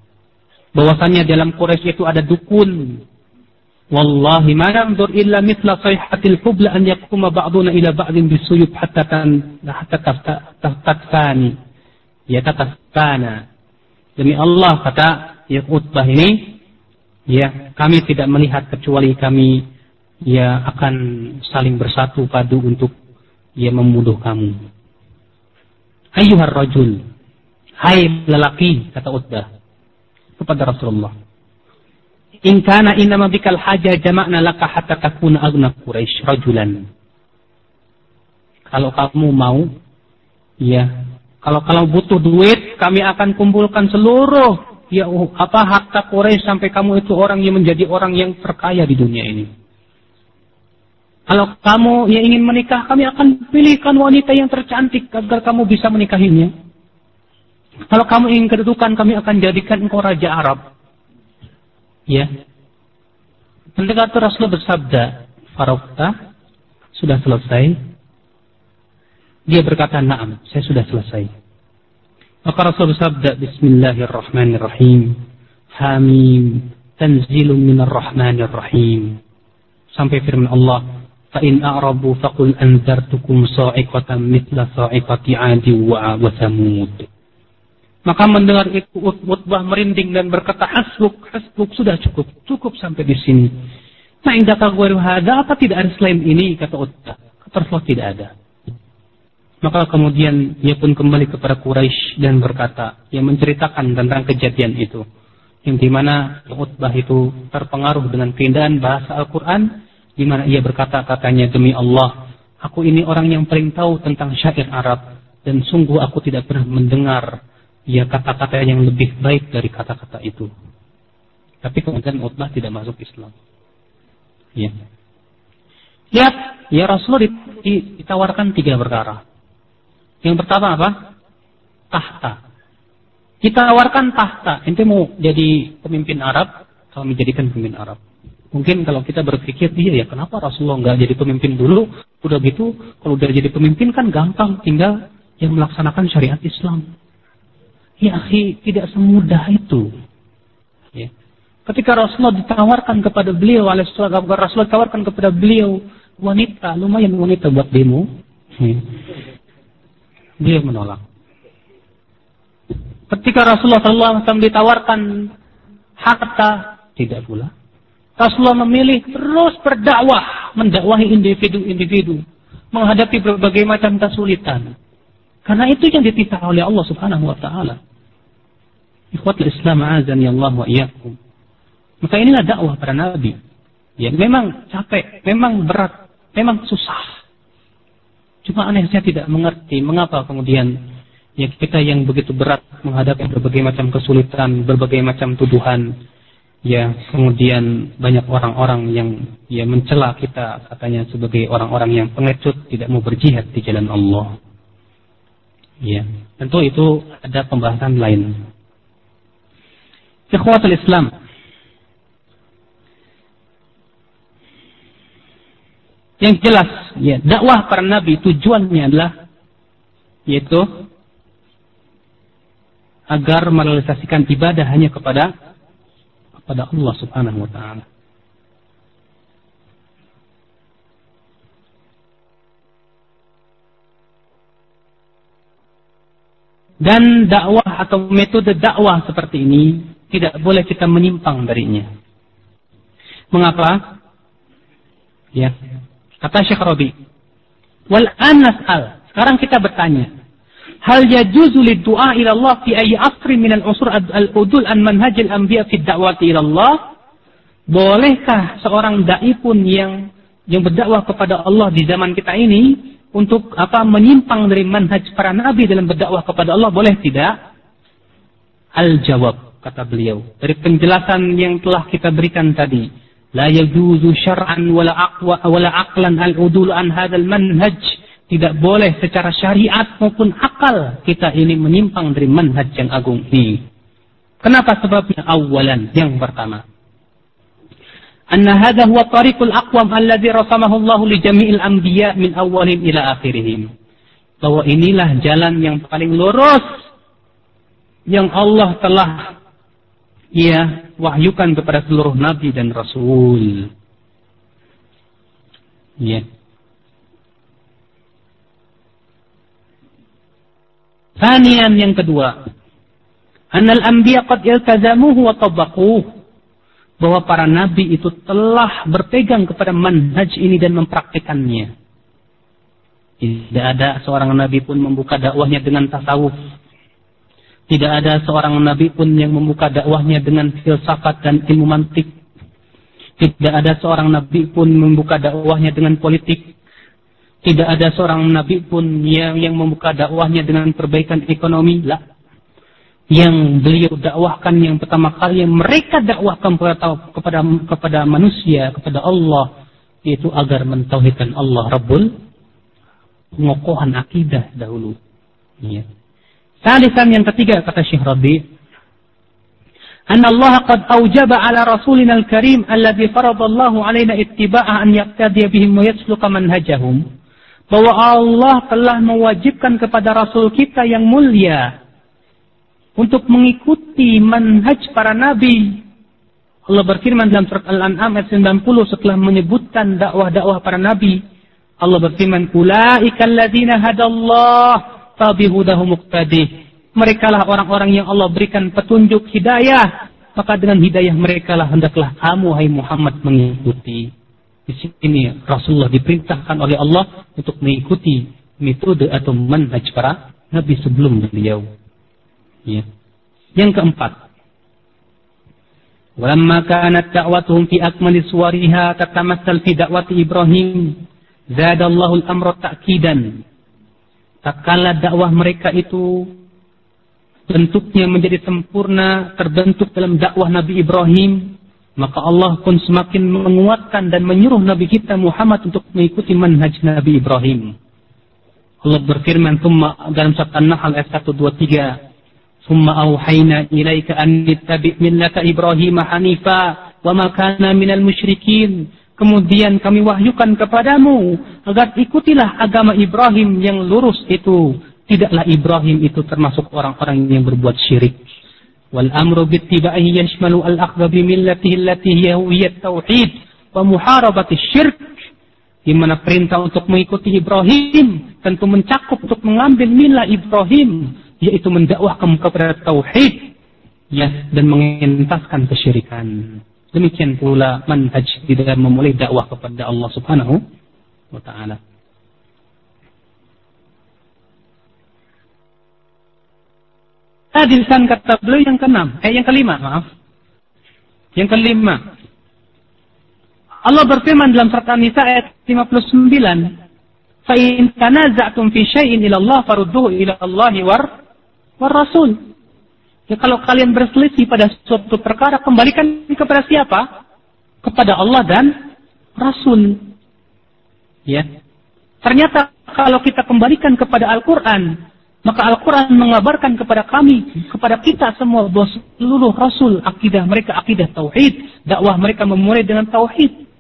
Bahwasanya dalam Quraisy itu ada dukun Wallahi ma nanzur illa mithla sayhatil hubla an yakuma ba'duna ila ba'din bisuyub hatta tan hatta tatfani. Ya tatfana. Demi Allah kata ya Utbah ini ya kami tidak melihat kecuali kami ya akan saling bersatu padu untuk ya membunuh kamu. Ayyuhar rajul. Hai lelaki kata Utbah kepada Rasulullah In kana innama bikal haja jama'na laka hatta takuna agna Quraisy rajulan. Kalau kamu mau, ya, kalau kalau butuh duit, kami akan kumpulkan seluruh ya apa harta Quraisy sampai kamu itu orang yang menjadi orang yang terkaya di dunia ini. Kalau kamu yang ingin menikah, kami akan pilihkan wanita yang tercantik agar kamu bisa menikahinya. Kalau kamu ingin kedudukan, kami akan jadikan engkau raja Arab. Ya. Mendengar Rasulullah bersabda, Farokta, sudah selesai? Dia berkata, Naam, saya sudah selesai. Maka Rasul bersabda, Bismillahirrahmanirrahim. Hamim, tanzilun minar rahmanir rahim. Sampai firman Allah, فإن أعربوا فقل أنذرتكم صاعقة مثل صاعقة عاد وثمود maka mendengar itu Utbah merinding dan berkata, Hasbuk, hasbuk, sudah cukup. Cukup sampai di sini. Nah, indaka hada, apa tidak ada selain ini? Kata Utbah. Kata Rasulullah tidak ada. Maka kemudian ia pun kembali kepada Quraisy dan berkata, yang menceritakan tentang kejadian itu. Yang di mana Utbah itu terpengaruh dengan keindahan bahasa Al-Quran, di mana ia berkata katanya demi Allah, aku ini orang yang paling tahu tentang syair Arab dan sungguh aku tidak pernah mendengar ya kata-kata yang lebih baik dari kata-kata itu. Tapi kemudian Utbah tidak masuk Islam. Ya. Lihat, ya Rasulullah ditawarkan tiga perkara. Yang pertama apa? Tahta. Ditawarkan tahta, ente mau jadi pemimpin Arab, kalau menjadikan pemimpin Arab. Mungkin kalau kita berpikir, iya ya kenapa Rasulullah nggak jadi pemimpin dulu? Udah gitu, kalau udah jadi pemimpin kan gampang, tinggal yang melaksanakan syariat Islam. Ya, tidak semudah itu. Ya. Ketika Rasulullah ditawarkan kepada beliau, Rasulullah ditawarkan kepada beliau wanita, lumayan wanita buat demo. Ya. Beliau menolak. Ketika Rasulullah SAW ditawarkan harta, tidak pula. Rasulullah memilih terus berdakwah, mendakwahi individu-individu, menghadapi berbagai macam kesulitan. Karena itu yang dititah oleh Allah Subhanahu wa taala. Ikhwatul Islam azan ya Allah wa iyyakum. Maka inilah dakwah para nabi. Ya, memang capek, memang berat, memang susah. Cuma aneh saya tidak mengerti mengapa kemudian ya kita yang begitu berat menghadapi berbagai macam kesulitan, berbagai macam tuduhan, ya kemudian banyak orang-orang yang ya mencela kita katanya sebagai orang-orang yang pengecut tidak mau berjihad di jalan Allah. Ya, tentu itu ada pembahasan lain. Ikhwatul Islam. Yang jelas, ya, dakwah para nabi tujuannya adalah yaitu agar merealisasikan ibadah hanya kepada pada Allah Subhanahu wa taala. Dan dakwah atau metode dakwah seperti ini tidak boleh kita menyimpang darinya. Mengapa? Ya. Kata Syekh Rabi. Wal anas'al. Sekarang kita bertanya. Hal yajuzu lid-du'a ila Allah fi ayyi asri min al-usur al-udul an manhaj al-anbiya fi da'wati ila Allah? Bolehkah seorang dai pun yang yang berdakwah kepada Allah di zaman kita ini untuk apa menyimpang dari manhaj para nabi dalam berdakwah kepada Allah boleh tidak? Al-jawab kata beliau dari penjelasan yang telah kita berikan tadi la yajuzu syar'an wala aqwa wala aqlan al-udul an hadzal manhaj tidak boleh secara syariat maupun akal kita ini menyimpang dari manhaj yang agung ini. Kenapa sebabnya? Awalan, yang pertama. Anna hadha huwa tariqul aqwam alladhi rasamahu Allah li jami'il anbiya min awalin ila akhirihim. Bahwa inilah jalan yang paling lurus yang Allah telah ya wahyukan kepada seluruh nabi dan rasul. Ya. Thanian yang kedua, anal anbiya qad iltazamuhu wa tabaquh bahwa para nabi itu telah berpegang kepada manhaj ini dan mempraktikannya. Tidak ada seorang nabi pun membuka dakwahnya dengan tasawuf. Tidak ada seorang nabi pun yang membuka dakwahnya dengan filsafat dan ilmu mantik. Tidak ada seorang nabi pun membuka dakwahnya dengan politik. Tidak ada seorang nabi pun yang yang membuka dakwahnya dengan perbaikan ekonomi. Lah. Yang beliau dakwahkan yang pertama kali yang mereka dakwahkan kepada kepada manusia, kepada Allah yaitu agar mentauhidkan Allah Rabbul pengokohan akidah dahulu. Ya. Salisan yang ketiga kata Syekh Rabi, أن الله قد أوجب على رسولنا الكريم الذي فرض الله علينا اتباعه أن يقتدي بهم ويسلك منهجهم bahwa Allah telah mewajibkan kepada Rasul kita yang mulia untuk mengikuti manhaj para nabi. Allah berfirman dalam surat Al-An'am ayat 90 setelah menyebutkan dakwah-dakwah para nabi. Allah berfirman, "Ulaika alladziina hadallah fabihudahu muqtadih." Mereka lah orang-orang yang Allah berikan petunjuk hidayah, maka dengan hidayah mereka lah hendaklah kamu hai Muhammad mengikuti. Di sini Rasulullah diperintahkan oleh Allah untuk mengikuti metode atau manhaj para nabi sebelum beliau. Ya. Yang keempat, Walamma kanat da'watuhum fi akmali suwariha tatamassal fi da'wati Ibrahim zadallahu al-amra ta'kidan. Tatkala dakwah mereka itu bentuknya menjadi sempurna terbentuk dalam dakwah Nabi Ibrahim maka Allah pun semakin menguatkan dan menyuruh Nabi kita Muhammad untuk mengikuti manhaj Nabi Ibrahim. Allah berfirman dalam surat An-Nahl ayat 123, Thumma awhayna ilaika an nittabi' millata Ibrahim hanifa wa ma kana minal musyrikin. Kemudian kami wahyukan kepadamu agar ikutilah agama Ibrahim yang lurus itu. Tidaklah Ibrahim itu termasuk orang-orang yang berbuat syirik. Wal amru bittiba'i yashmalu al-akhdha bi millatihi allati hiya tauhid wa muharabati syirk. Di mana perintah untuk mengikuti Ibrahim tentu mencakup untuk mengambil milah Ibrahim yaitu mendakwahkan kepada tauhid ya dan mengentaskan kesyirikan. Demikian pula manhaj di dalam memulai dakwah kepada Allah Subhanahu wa taala. Hadisan kata beliau yang keenam, eh yang kelima, maaf. Yang kelima. Allah berfirman dalam surat An-Nisa ayat 59, "Fa in tanaza'tum fi syai'in ila Allah farudduhu ila Allah war war rasul. Ya kalau kalian berselisih pada suatu perkara kembalikan kepada siapa? Kepada Allah dan Rasul. Ya. Ternyata kalau kita kembalikan kepada Al-Qur'an, maka Al-Quran mengabarkan kepada kami, kepada kita semua bahwa seluruh Rasul akidah mereka akidah tauhid, dakwah mereka memulai dengan tauhid.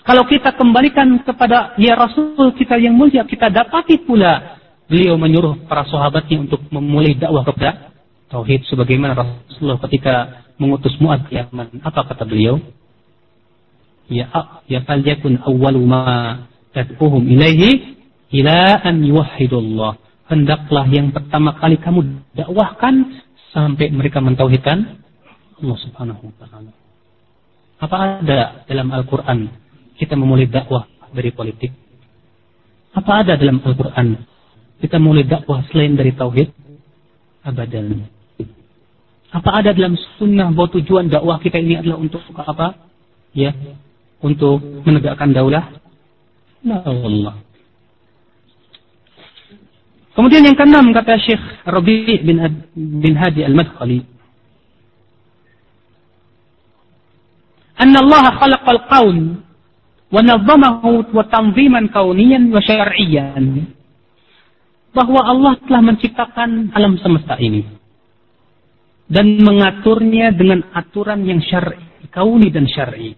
Kalau kita kembalikan kepada ya Rasul kita yang mulia, kita dapati pula beliau menyuruh para sahabatnya untuk memulai dakwah kepada tauhid sebagaimana Rasulullah ketika mengutus Mu'ad Yaman. Apa kata beliau? Ya ya falyakun awwalu ma tad'uhum ilaihi ila an yuwahhidullah. Hendaklah yang pertama kali kamu dakwahkan sampai mereka mentauhidkan Allah Subhanahu wa taala. Apa ada dalam Al-Qur'an kita memulai dakwah dari politik? Apa ada dalam Al-Quran kita mulai dakwah selain dari tauhid? Abadan. Apa ada dalam sunnah bahwa tujuan dakwah kita ini adalah untuk apa? Ya, untuk menegakkan daulah? La Allah. Kemudian yang keenam kata Syekh Rabi bin, bin Hadi Al-Madkhali. Anna Allah khalaqal qaun wa nazamahu wa tanziman kauniyan wa syar'iyan bahwa Allah telah menciptakan alam semesta ini dan mengaturnya dengan aturan yang syar'i, kauni dan syar'i.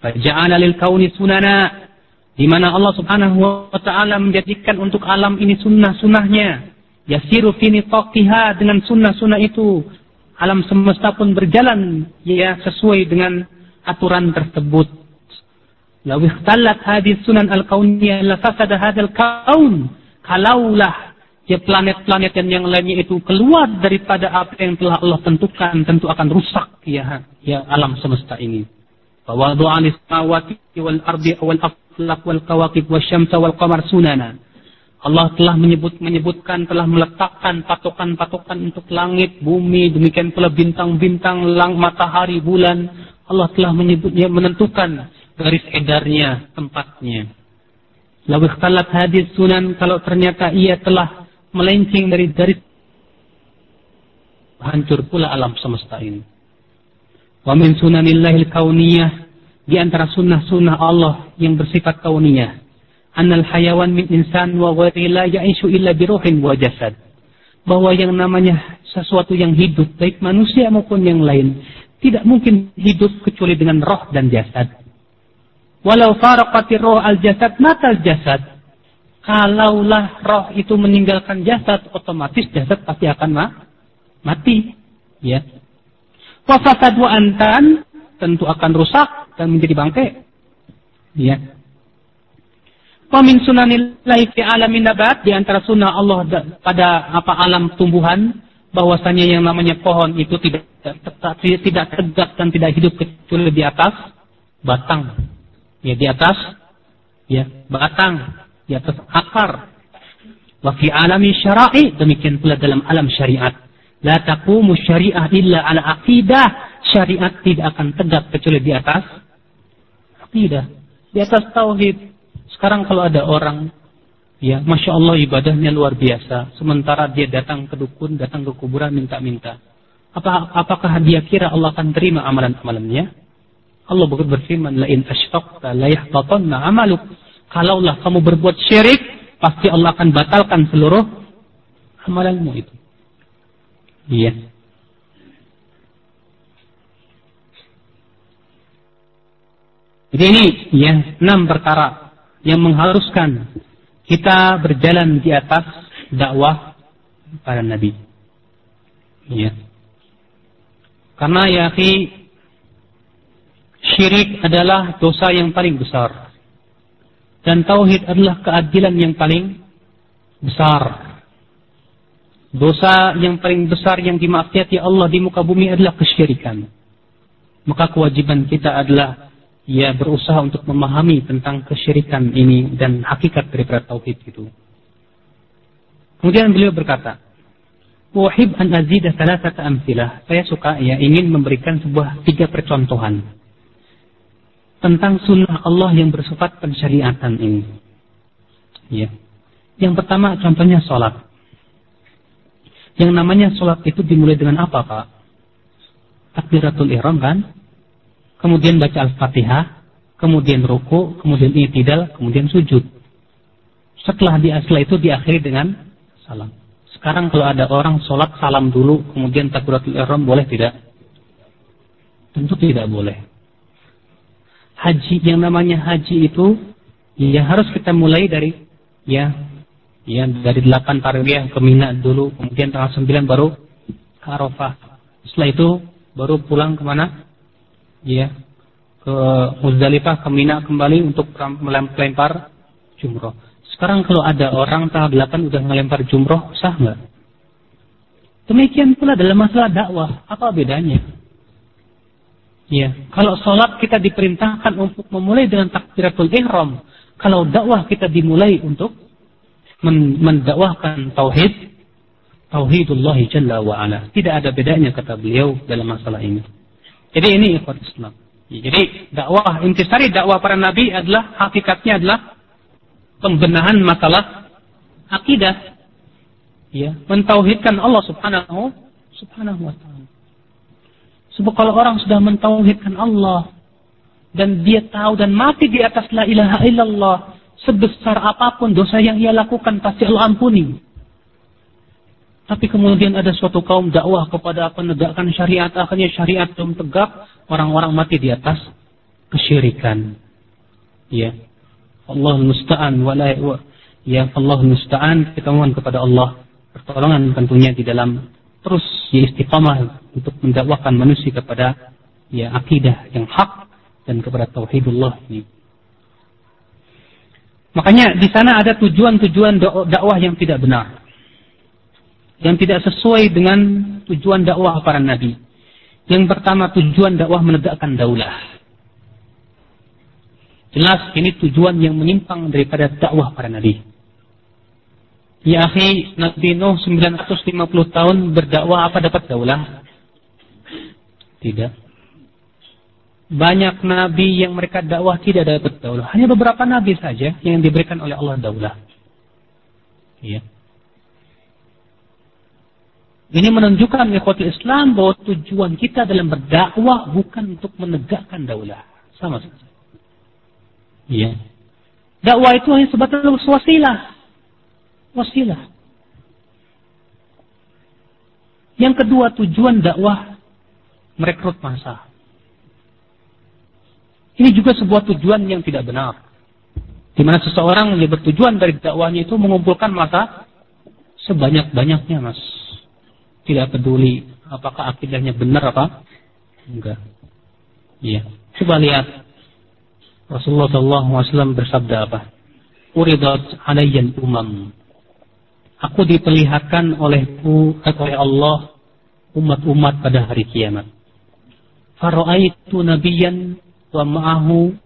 Faja'ala lil kauni sunana di mana Allah Subhanahu wa taala menjadikan untuk alam ini sunnah-sunnahnya. Yasiru fi nitaqiha dengan sunnah-sunnah itu alam semesta pun berjalan ya sesuai dengan aturan tersebut. Law ikhtallat hadhihi sunan al-kauniyah la fasada hadzal kaun kalaulah ya planet-planet dan yang lainnya itu keluar daripada apa yang telah Allah tentukan tentu akan rusak ya ya alam semesta ini. Bahwa doa samawati wal ardi wal aflaq wal kawakib wasyamsa wal qamar sunana. Allah telah menyebut menyebutkan telah meletakkan patokan-patokan untuk langit, bumi, demikian pula bintang-bintang, lang, matahari, bulan. Allah telah menyebutnya menentukan garis edarnya, tempatnya. Lalu hadis sunan kalau ternyata ia telah melenceng dari dari hancur pula alam semesta ini. Wa min sunanillahil kauniyah di antara sunnah-sunnah Allah yang bersifat kauniyah. Annal hayawan min insan wa ghairi la ya'ishu illa biruhin wa jasad. Bahwa yang namanya sesuatu yang hidup baik manusia maupun yang lain tidak mungkin hidup kecuali dengan roh dan jasad. Walau faraqatir roh al jasad mata jasad. Kalaulah roh itu meninggalkan jasad, otomatis jasad pasti akan ma mati. Ya. Wafasad wa antan tentu akan rusak dan menjadi bangkai. Ya. Pamin sunanillahi fi alamin nabat di antara sunnah Allah pada apa alam tumbuhan bahwasanya yang namanya pohon itu tidak tidak tegak dan tidak hidup kecuali di atas batang ya di atas ya batang, di atas akar. Wa fi alami syara'i demikian pula dalam alam syariat. La taqumu syariah illa ala aqidah. Syariat tidak akan tegak kecuali di atas aqidah, di atas tauhid. Sekarang kalau ada orang ya masya Allah ibadahnya luar biasa, sementara dia datang ke dukun, datang ke kuburan minta-minta. Apa, apakah dia kira Allah akan terima amalan-amalannya? Allah berfirman, "La in asyrakta la 'amaluk." Kalaulah kamu berbuat syirik, pasti Allah akan batalkan seluruh amalanmu itu. Iya. Jadi ini ya enam perkara yang mengharuskan kita berjalan di atas dakwah para nabi. Ya. Karena ya syirik adalah dosa yang paling besar. Dan tauhid adalah keadilan yang paling besar. Dosa yang paling besar yang dimaksiati Allah di muka bumi adalah kesyirikan. Maka kewajiban kita adalah ya berusaha untuk memahami tentang kesyirikan ini dan hakikat daripada tauhid itu. Kemudian beliau berkata, Wahib an azidah salasata amsilah. Saya suka ya ingin memberikan sebuah tiga percontohan tentang sunnah Allah yang bersifat pensyariatan ini. Ya. Yang pertama contohnya sholat. Yang namanya sholat itu dimulai dengan apa Pak? Takbiratul ihram kan? Kemudian baca Al-Fatihah, kemudian ruku, kemudian itidal, kemudian sujud. Setelah di setelah itu diakhiri dengan salam. Sekarang kalau ada orang sholat salam dulu, kemudian takbiratul ihram boleh tidak? Tentu tidak boleh. Haji yang namanya haji itu ya harus kita mulai dari ya ya dari delapan tarwiyah ke Mina dulu, kemudian tanggal sembilan baru ke Arafah. Setelah itu baru pulang ke mana? Ya, ke Muzdalifah, ke Mina kembali untuk melempar jumroh. Sekarang kalau ada orang tanggal delapan udah melempar jumroh, sah nggak? Demikian pula dalam masalah dakwah, apa bedanya? Ya, kalau sholat kita diperintahkan untuk memulai dengan takbiratul ihram, kalau dakwah kita dimulai untuk mendakwahkan tauhid tauhidullah jalla wa ala. Tidak ada bedanya kata beliau dalam masalah ini. Jadi ini ikhwan Islam. Jadi dakwah intisari dakwah para nabi adalah hakikatnya adalah pembenahan masalah akidah. Ya, mentauhidkan Allah Subhanahu Subhanahu wa taala. Sebab kalau orang sudah mentauhidkan Allah dan dia tahu dan mati di atas la ilaha illallah, sebesar apa pun dosa yang ia lakukan pasti Allah ampuni. Tapi kemudian ada suatu kaum dakwah kepada penegakkan syariat, akhirnya syariat belum tegak, orang-orang mati di atas kesyirikan. Ya. Allah musta'an wala ya Allah musta'an kita mohon kepada Allah pertolongan tentunya di dalam terus ya istiqamah untuk mendakwakan manusia kepada ya akidah yang hak dan kepada tauhidullah ini. Makanya di sana ada tujuan-tujuan dakwah yang tidak benar. Yang tidak sesuai dengan tujuan dakwah para nabi. Yang pertama tujuan dakwah menegakkan daulah. Jelas ini tujuan yang menyimpang daripada dakwah para nabi. Ya akhi, Nabi Nuh 950 tahun berdakwah apa dapat daulah? Tidak banyak nabi yang mereka dakwah tidak dapat daulah. Hanya beberapa nabi saja yang diberikan oleh Allah daulah. Iya. Ini menunjukkan ikhwatul Islam bahwa tujuan kita dalam berdakwah bukan untuk menegakkan daulah. Sama saja. Iya. Dakwah itu hanya sebatas wasilah. Wasilah. Yang kedua tujuan dakwah merekrut masa. Ini juga sebuah tujuan yang tidak benar. Di mana seseorang yang bertujuan dari dakwahnya itu mengumpulkan masa sebanyak-banyaknya, Mas. Tidak peduli apakah akidahnya benar apa enggak. Iya. Coba lihat Rasulullah SAW bersabda apa? Uridat alayyan umam. Aku diperlihatkan olehku oleh Allah umat-umat pada hari kiamat. Faro'aitu nabiyan wa ma'ahu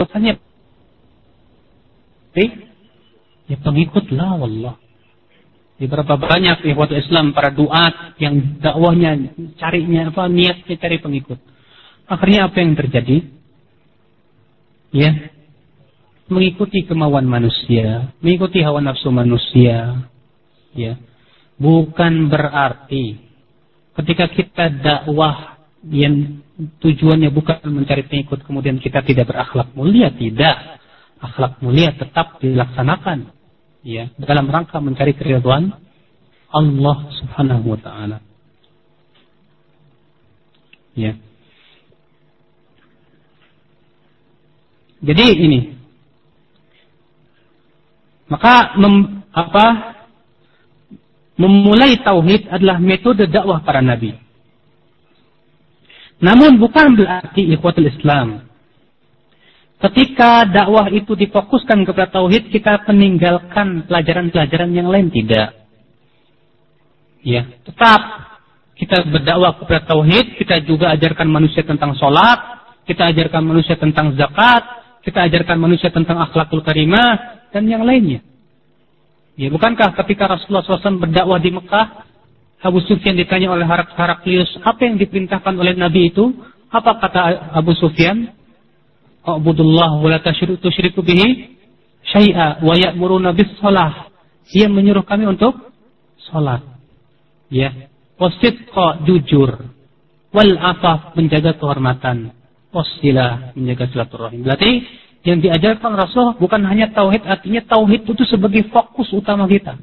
bahwasanya Ya pengikutlah Allah. Di berapa banyak ikhwat Islam para duat yang dakwahnya carinya apa niatnya cari pengikut. Akhirnya apa yang terjadi? Ya, mengikuti kemauan manusia, mengikuti hawa nafsu manusia. Ya, bukan berarti ketika kita dakwah yang tujuannya bukan mencari pengikut kemudian kita tidak berakhlak mulia, tidak. Akhlak mulia tetap dilaksanakan ya dalam rangka mencari keriduan Allah Subhanahu wa taala. Ya. Jadi ini maka mem, apa memulai tauhid adalah metode dakwah para nabi. Namun bukan berarti ikhwatul Islam Ketika dakwah itu difokuskan kepada tauhid, kita meninggalkan pelajaran-pelajaran yang lain tidak. Ya, tetap kita berdakwah kepada tauhid, kita juga ajarkan manusia tentang sholat, kita ajarkan manusia tentang zakat, kita ajarkan manusia tentang akhlakul karimah dan yang lainnya. Ya, bukankah ketika Rasulullah SAW berdakwah di Mekah, Abu Sufyan ditanya oleh Haraklius, apa yang diperintahkan oleh Nabi itu? Apa kata Abu Sufyan? A'budullah wa la tusyriku bihi syai'a wa ya'muruna bis shalah. Dia menyuruh kami untuk salat. Ya. Wasidqa jujur. Wal afaf menjaga kehormatan. Wasila menjaga silaturahim. Berarti yang diajarkan Rasul bukan hanya tauhid, artinya tauhid itu sebagai fokus utama kita.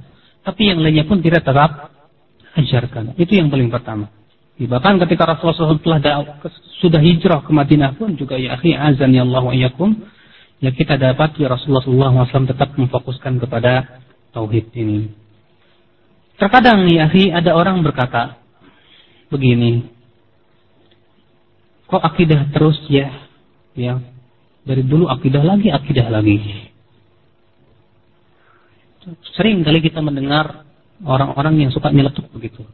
Tapi yang lainnya pun tidak tetap ajarkan. Itu yang paling pertama. Bahkan ketika Rasulullah SAW telah sudah hijrah ke Madinah pun juga ya akhi azan ya Allah wa ya kita dapat ya Rasulullah SAW tetap memfokuskan kepada tauhid ini. Terkadang ya akhi ada orang berkata begini, kok akidah terus ya, ya dari dulu akidah lagi akidah lagi. Sering kali kita mendengar orang-orang yang suka nyeletuk begitu.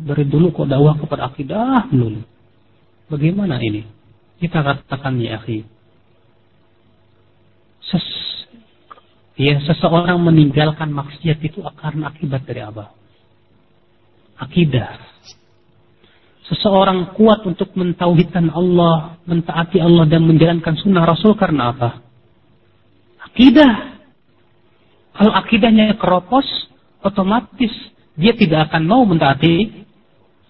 Dari dulu kok dakwah kepada akidah belum. Bagaimana ini? Kita katakan ya akhi. Ses, ya, seseorang meninggalkan maksiat itu karena akibat dari apa? Akidah. Seseorang kuat untuk mentauhidkan Allah, mentaati Allah dan menjalankan sunnah Rasul karena apa? Akidah. Kalau akidahnya keropos, otomatis dia tidak akan mau mentaati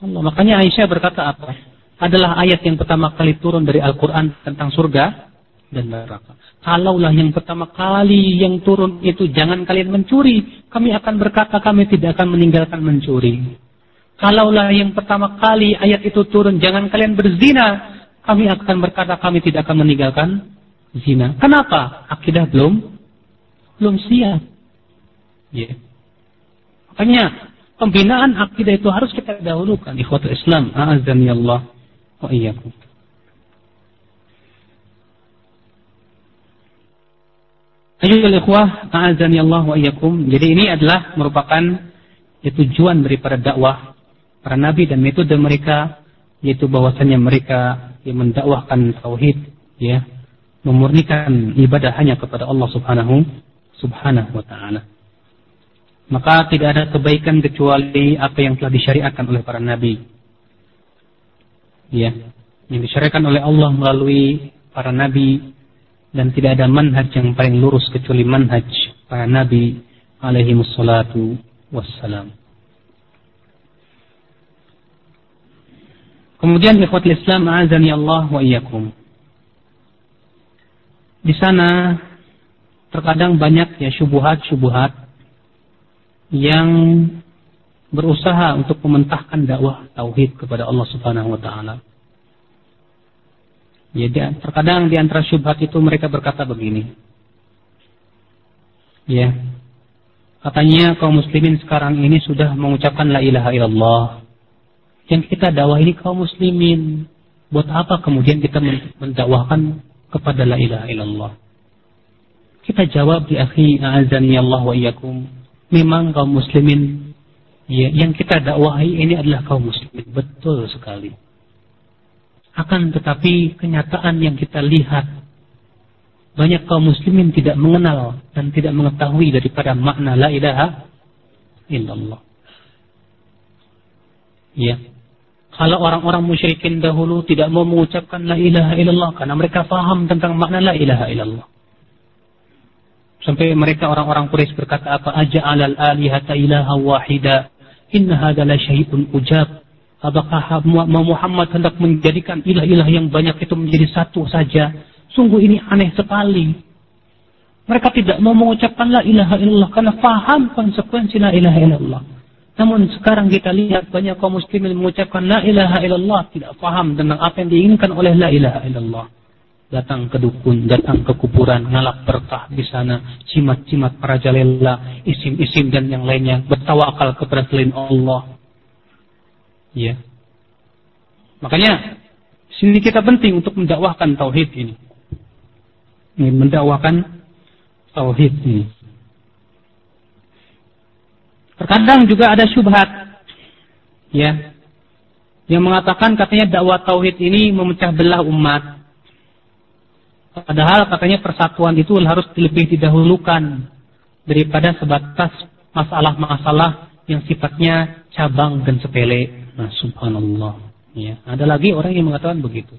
Allah. Makanya Aisyah berkata apa? Adalah ayat yang pertama kali turun dari Al-Quran tentang surga dan neraka. Kalaulah yang pertama kali yang turun itu jangan kalian mencuri, kami akan berkata kami tidak akan meninggalkan mencuri. Kalaulah yang pertama kali ayat itu turun jangan kalian berzina, kami akan berkata kami tidak akan meninggalkan zina. Kenapa? Akidah belum belum siap. Yeah. Makanya pembinaan akidah itu harus kita dahulukan ikhwatul Islam. A'azani Allah wa iyyakum. Ayyuhal ikhwah a'azani Allah wa iyyakum. Jadi ini adalah merupakan ya, tujuan daripada dakwah para nabi dan metode mereka yaitu bahwasanya mereka yang mendakwahkan tauhid ya memurnikan ibadah hanya kepada Allah Subhanahu subhanahu wa taala maka tidak ada kebaikan kecuali apa yang telah disyariatkan oleh para nabi. Ya, yang disyariatkan oleh Allah melalui para nabi dan tidak ada manhaj yang paling lurus kecuali manhaj para nabi alaihi wassalatu wassalam. Kemudian ikhwatul Islam azani Allah wa iyyakum. Di sana terkadang banyak ya syubuhat-syubuhat yang berusaha untuk mementahkan dakwah tauhid kepada Allah Subhanahu wa taala. Ya, terkadang di antara syubhat itu mereka berkata begini. Ya. Katanya kaum muslimin sekarang ini sudah mengucapkan la ilaha illallah. Yang kita dakwah ini kaum muslimin. Buat apa kemudian kita mendakwahkan kepada la ilaha illallah? Kita jawab di akhi a'azani Allah wa iyyakum memang kaum muslimin ya, yang kita dakwahi ini adalah kaum muslimin. Betul sekali. Akan tetapi kenyataan yang kita lihat banyak kaum muslimin tidak mengenal dan tidak mengetahui daripada makna la ilaha illallah. Ya. Kalau orang-orang musyrikin dahulu tidak mau mengucapkan la ilaha illallah karena mereka faham tentang makna la ilaha illallah. Sampai mereka orang-orang Quraisy berkata apa aja alal alihata ilaha wahida. Inna hadza la syai'un ujab. Apakah Muhammad hendak menjadikan ilah-ilah yang banyak itu menjadi satu saja? Sungguh ini aneh sekali. Mereka tidak mau mengucapkan la ilaha illallah karena faham konsekuensi la ilaha illallah. Namun sekarang kita lihat banyak kaum muslimin mengucapkan la ilaha illallah tidak faham tentang apa yang diinginkan oleh la ilaha illallah datang ke dukun, datang ke kuburan, ngalap berkah di sana, cimat-cimat para jalela, isim-isim dan yang lainnya, bertawakal kepada selain Allah. Ya. Makanya sini kita penting untuk mendakwahkan tauhid ini. Ini mendakwahkan tauhid ini. Terkadang juga ada syubhat ya yang mengatakan katanya dakwah tauhid ini memecah belah umat. Padahal katanya persatuan itu harus lebih didahulukan daripada sebatas masalah-masalah yang sifatnya cabang dan sepele. Nah, subhanallah. Ya, ada lagi orang yang mengatakan begitu.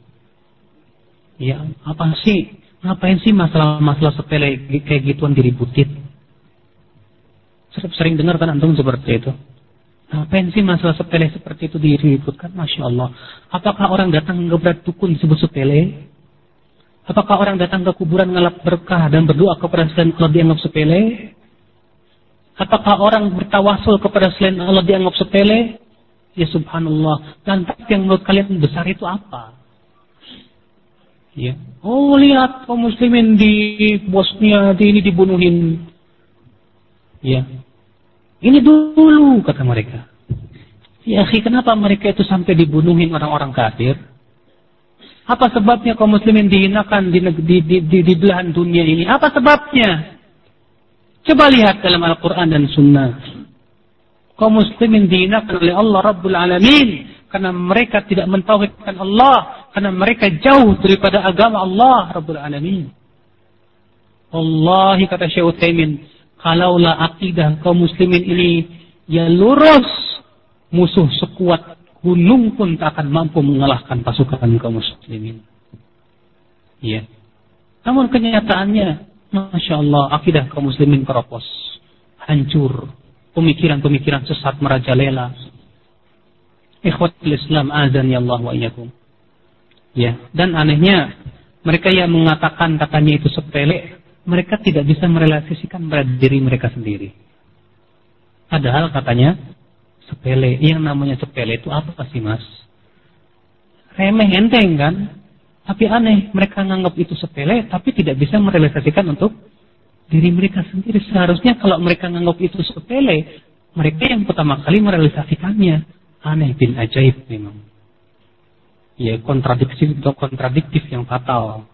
Ya, apa sih? Ngapain sih masalah-masalah sepele kayak gituan diributin? Sering dengar kan antum seperti itu. Ngapain sih masalah sepele seperti itu diributkan? Masya Allah. Apakah orang datang ke berat dukun disebut sepele? Apakah orang datang ke kuburan ngelap berkah dan berdoa kepada selain Allah dianggap sepele? Apakah orang bertawasul kepada selain Allah dianggap sepele? Ya subhanallah. Lantas yang menurut kalian besar itu apa? Ya. Oh lihat kaum muslimin di Bosnia di ini dibunuhin. Ya. Ini dulu kata mereka. Ya kenapa mereka itu sampai dibunuhin orang-orang kafir? Apa sebabnya kaum muslimin dihinakan di, di, di, di, di belahan dunia ini? Apa sebabnya? Coba lihat dalam Al-Quran dan Sunnah. Kaum muslimin dihinakan oleh Allah Rabbul Alamin. Karena mereka tidak mentauhidkan Allah. Karena mereka jauh daripada agama Allah Rabbul Alamin. Wallahi kata Syekh Utsaimin, kalaulah akidah kaum muslimin ini ya lurus musuh sekuat gunung pun tak akan mampu mengalahkan pasukan kaum muslimin. Ya. Namun kenyataannya, Masya Allah, akidah kaum muslimin keropos. Hancur. Pemikiran-pemikiran sesat merajalela. Ikhwatul Islam azan ya Allah wa iyakum. Ya. Dan anehnya, mereka yang mengatakan katanya itu sepele, mereka tidak bisa merelasikan pada diri mereka sendiri. Padahal katanya sepele. Yang namanya sepele itu apa sih mas? Remeh enteng kan? Tapi aneh, mereka nganggap itu sepele, tapi tidak bisa merealisasikan untuk diri mereka sendiri. Seharusnya kalau mereka nganggap itu sepele, mereka yang pertama kali merealisasikannya. Aneh bin ajaib memang. Ya kontradiktif atau kontradiktif yang fatal.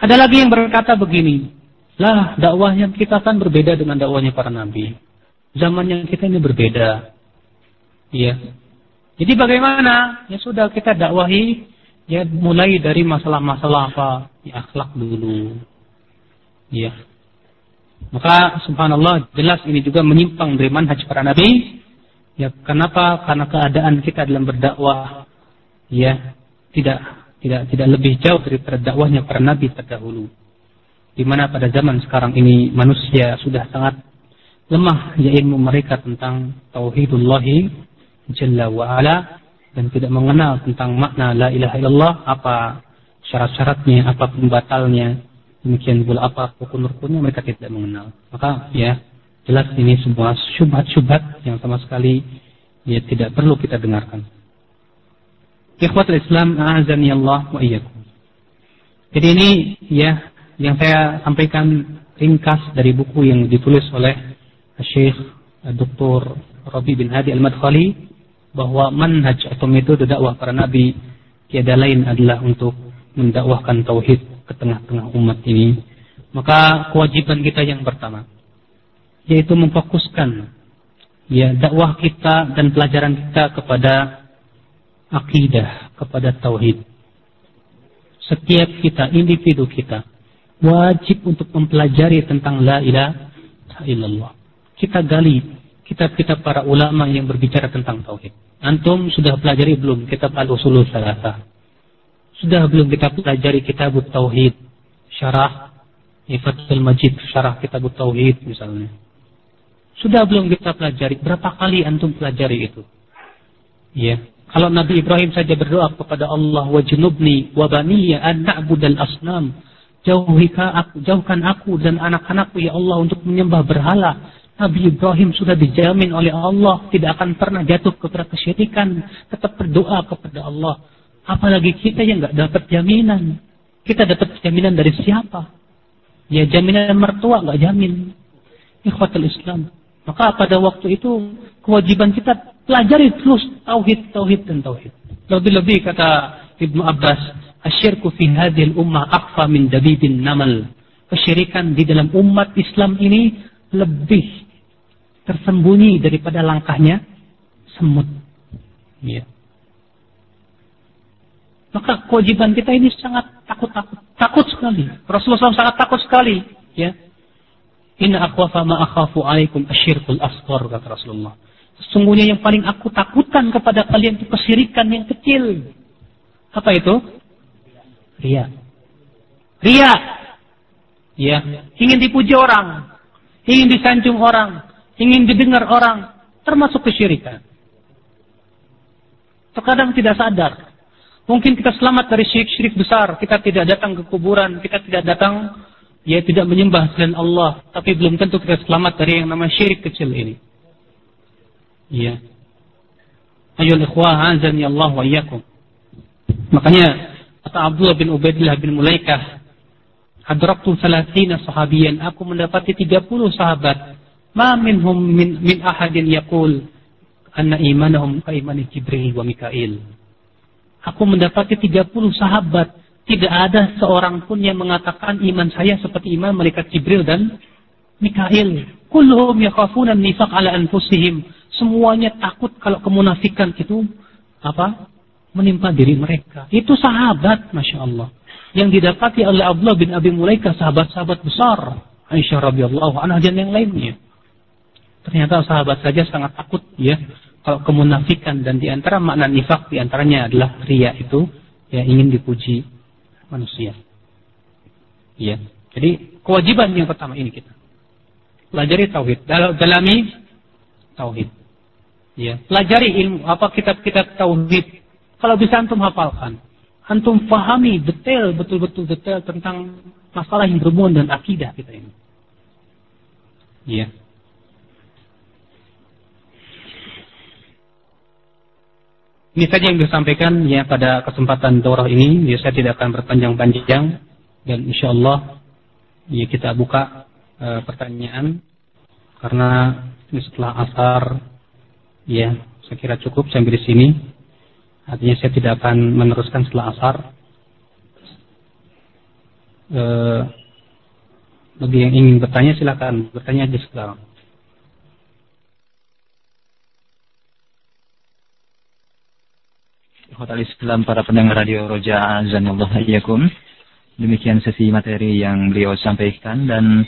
Ada lagi yang berkata begini, lah, dakwahnya kita kan berbeda dengan dakwahnya para nabi. Zaman yang kita ini berbeda. Iya. Jadi bagaimana? Ya sudah kita dakwahi ya mulai dari masalah-masalah apa? Ya akhlak dulu. Iya. Maka subhanallah jelas ini juga menyimpang dari manhaj para nabi. Ya kenapa? Karena keadaan kita dalam berdakwah ya tidak tidak tidak lebih jauh daripada dakwahnya para nabi terdahulu di mana pada zaman sekarang ini manusia sudah sangat lemah ya ilmu mereka tentang tauhidullah jalla wa ala dan tidak mengenal tentang makna la ilaha illallah apa syarat-syaratnya apa pembatalnya. Demikian pula apa rukun-rukunnya mereka tidak mengenal. Maka ya jelas ini semua syubhat-syubhat yang sama sekali ya tidak perlu kita dengarkan. Ikhwatul Islam a'azani Allah wa iyyakum. Jadi ini ya yang saya sampaikan ringkas dari buku yang ditulis oleh Syekh Dr. Rabi bin Hadi Al-Madkhali bahwa manhaj atau metode dakwah para nabi tiada lain adalah untuk mendakwahkan tauhid ke tengah-tengah umat ini. Maka kewajiban kita yang pertama yaitu memfokuskan ya dakwah kita dan pelajaran kita kepada akidah, kepada tauhid. setiap kita, individu kita, wajib untuk mempelajari tentang la ilaha illallah. Kita gali kitab-kitab para ulama yang berbicara tentang tauhid. Antum sudah pelajari belum kitab Al-Usulul Salasah? Sudah belum kita pelajari kitab Tauhid, syarah Ifatul Majid, syarah kitab Tauhid misalnya. Sudah belum kita pelajari? Berapa kali antum pelajari itu? Ya. Kalau Nabi Ibrahim saja berdoa kepada Allah, wajnubni wa baniya an na'budal asnam. Jauhika jauhkan aku dan anak-anakku ya Allah untuk menyembah berhala. Nabi Ibrahim sudah dijamin oleh Allah tidak akan pernah jatuh kepada kesyirikan, tetap berdoa kepada Allah. Apalagi kita yang nggak dapat jaminan. Kita dapat jaminan dari siapa? Ya jaminan mertua nggak jamin. Ikhwatul Islam. Maka pada waktu itu kewajiban kita pelajari terus tauhid, tauhid dan tauhid. Lebih-lebih kata Ibnu Abbas, asyirku fi hadhil ummah akfa min dabibin namal. Kesyirikan di dalam umat Islam ini lebih tersembunyi daripada langkahnya semut. Ya. Maka kewajiban kita ini sangat takut-takut, takut sekali. Rasulullah SAW sangat takut sekali. Ya. Inna akhwafa ma akhafu alaikum asyirkul asghar kata Rasulullah. Sesungguhnya yang paling aku takutkan kepada kalian itu kesirikan yang kecil. Apa itu? Ria. Ria. Ya, ingin dipuji orang, ingin disanjung orang, ingin didengar orang, termasuk kesyirikan. Terkadang tidak sadar Mungkin kita selamat dari syirik-syirik besar. Kita tidak datang ke kuburan. Kita tidak datang, ya tidak menyembah selain Allah. Tapi belum tentu kita selamat dari yang namanya syirik kecil ini. Iya. Ayo ikhwah azani Allah wa iyyakum. Makanya kata Abdullah bin Ubaidillah bin Mulaikah, Adraktu salasina sahabiyan. Aku mendapati 30 sahabat. Ma minhum min, min ahadin yakul anna imanahum ka imani Jibril wa Mikail. Aku mendapati 30 sahabat. Tidak ada seorang pun yang mengatakan iman saya seperti iman malaikat Jibril dan Mikail. Kulluhum yakhafuna nifaq ala anfusihim. Semuanya takut kalau kemunafikan itu apa? Menimpa diri mereka. Itu sahabat, Masya Allah. Yang didapati oleh Abdullah bin Abi Mulaika, sahabat-sahabat besar. Aisyah radhiyallahu anha dan yang lainnya. Ternyata sahabat saja sangat takut ya kalau kemunafikan dan di antara makna nifak di antaranya adalah ria itu ya ingin dipuji manusia. Ya. Jadi kewajiban yang pertama ini kita pelajari tauhid, dalami tauhid. Ya, pelajari ilmu apa kitab-kitab tauhid. Kalau bisa antum hafalkan, antum pahami detail betul-betul detail tentang masalah yang berhubungan dengan akidah kita ini. Ya. Ini saja yang disampaikan ya pada kesempatan daurah ini. Ya, saya tidak akan berpanjang-panjang dan insya Allah ya kita buka e, pertanyaan karena setelah asar ya saya kira cukup sampai di sini. Artinya saya tidak akan meneruskan setelah asar. E, bagi yang ingin bertanya silakan bertanya di sekarang. Hotel Islam para pendengar radio Roja Azanullah Hayyakum. Demikian sesi materi yang beliau sampaikan dan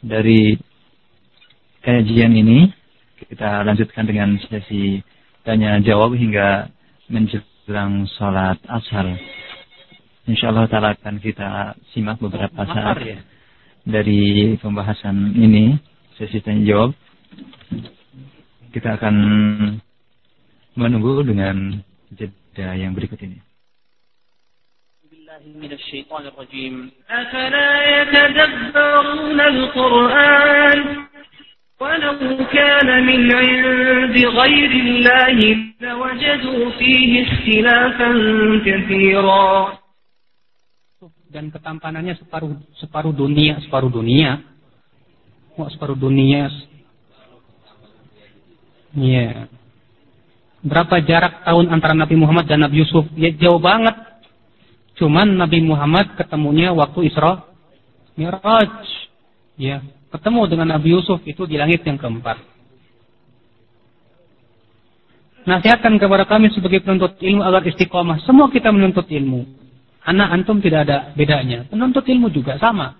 dari kajian ini kita lanjutkan dengan sesi tanya jawab hingga menjelang sholat ashar. Insya Allah ta'ala akan kita simak beberapa saat ya? dari pembahasan ini, sesi tanya jawab. Kita akan menunggu dengan jeda yang berikut ini. من الشيطان الرجيم أفلا يتدبرون القرآن ولو كان من عند غير الله لوجدوا فيه اختلافا كثيرا dan ketampanannya separuh separuh dunia separuh dunia mau separuh dunia ya yeah. Berapa jarak tahun antara Nabi Muhammad dan Nabi Yusuf? Ya jauh banget. Cuman Nabi Muhammad ketemunya waktu Isra Miraj. Ya, ketemu dengan Nabi Yusuf itu di langit yang keempat. Nasihatkan kepada kami sebagai penuntut ilmu agar istiqomah. Semua kita menuntut ilmu. Anak antum tidak ada bedanya. Penuntut ilmu juga sama.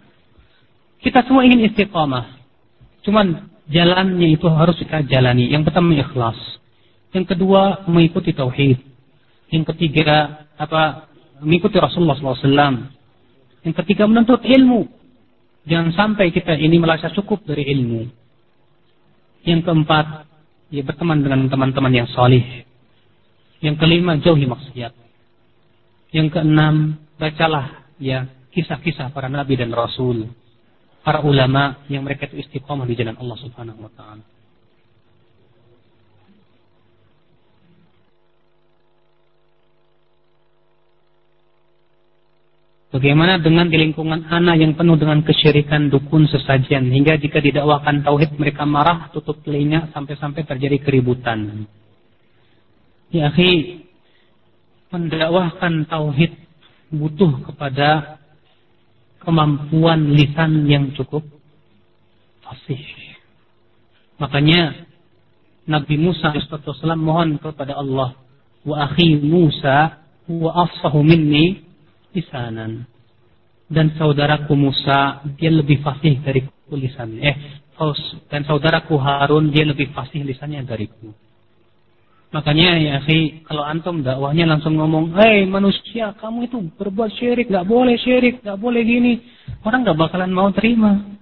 Kita semua ingin istiqomah. Cuman jalannya itu harus kita jalani. Yang pertama ikhlas. Yang kedua mengikuti tauhid. Yang ketiga apa mengikuti Rasulullah SAW. Yang ketiga menuntut ilmu. Jangan sampai kita ini merasa cukup dari ilmu. Yang keempat, ya berteman dengan teman-teman yang solih. Yang kelima, jauhi maksiat. Yang keenam, bacalah ya kisah-kisah para nabi dan rasul, para ulama yang mereka itu istiqomah di jalan Allah Subhanahu wa taala. Bagaimana dengan di lingkungan anak yang penuh dengan kesyirikan dukun sesajian hingga jika didakwakan tauhid mereka marah tutup telinga sampai-sampai terjadi keributan. Ya akhi, mendakwahkan tauhid butuh kepada kemampuan lisan yang cukup fasih. Makanya Nabi Musa SAW mohon kepada Allah, wa akhi Musa wa afsahu minni lisanan. Dan saudaraku Musa, dia lebih fasih dari lisannya. Eh, dan saudaraku Harun, dia lebih fasih lisannya dariku. Makanya ya sih kalau antum dakwahnya langsung ngomong, hei manusia kamu itu berbuat syirik, nggak boleh syirik, nggak boleh gini, orang nggak bakalan mau terima.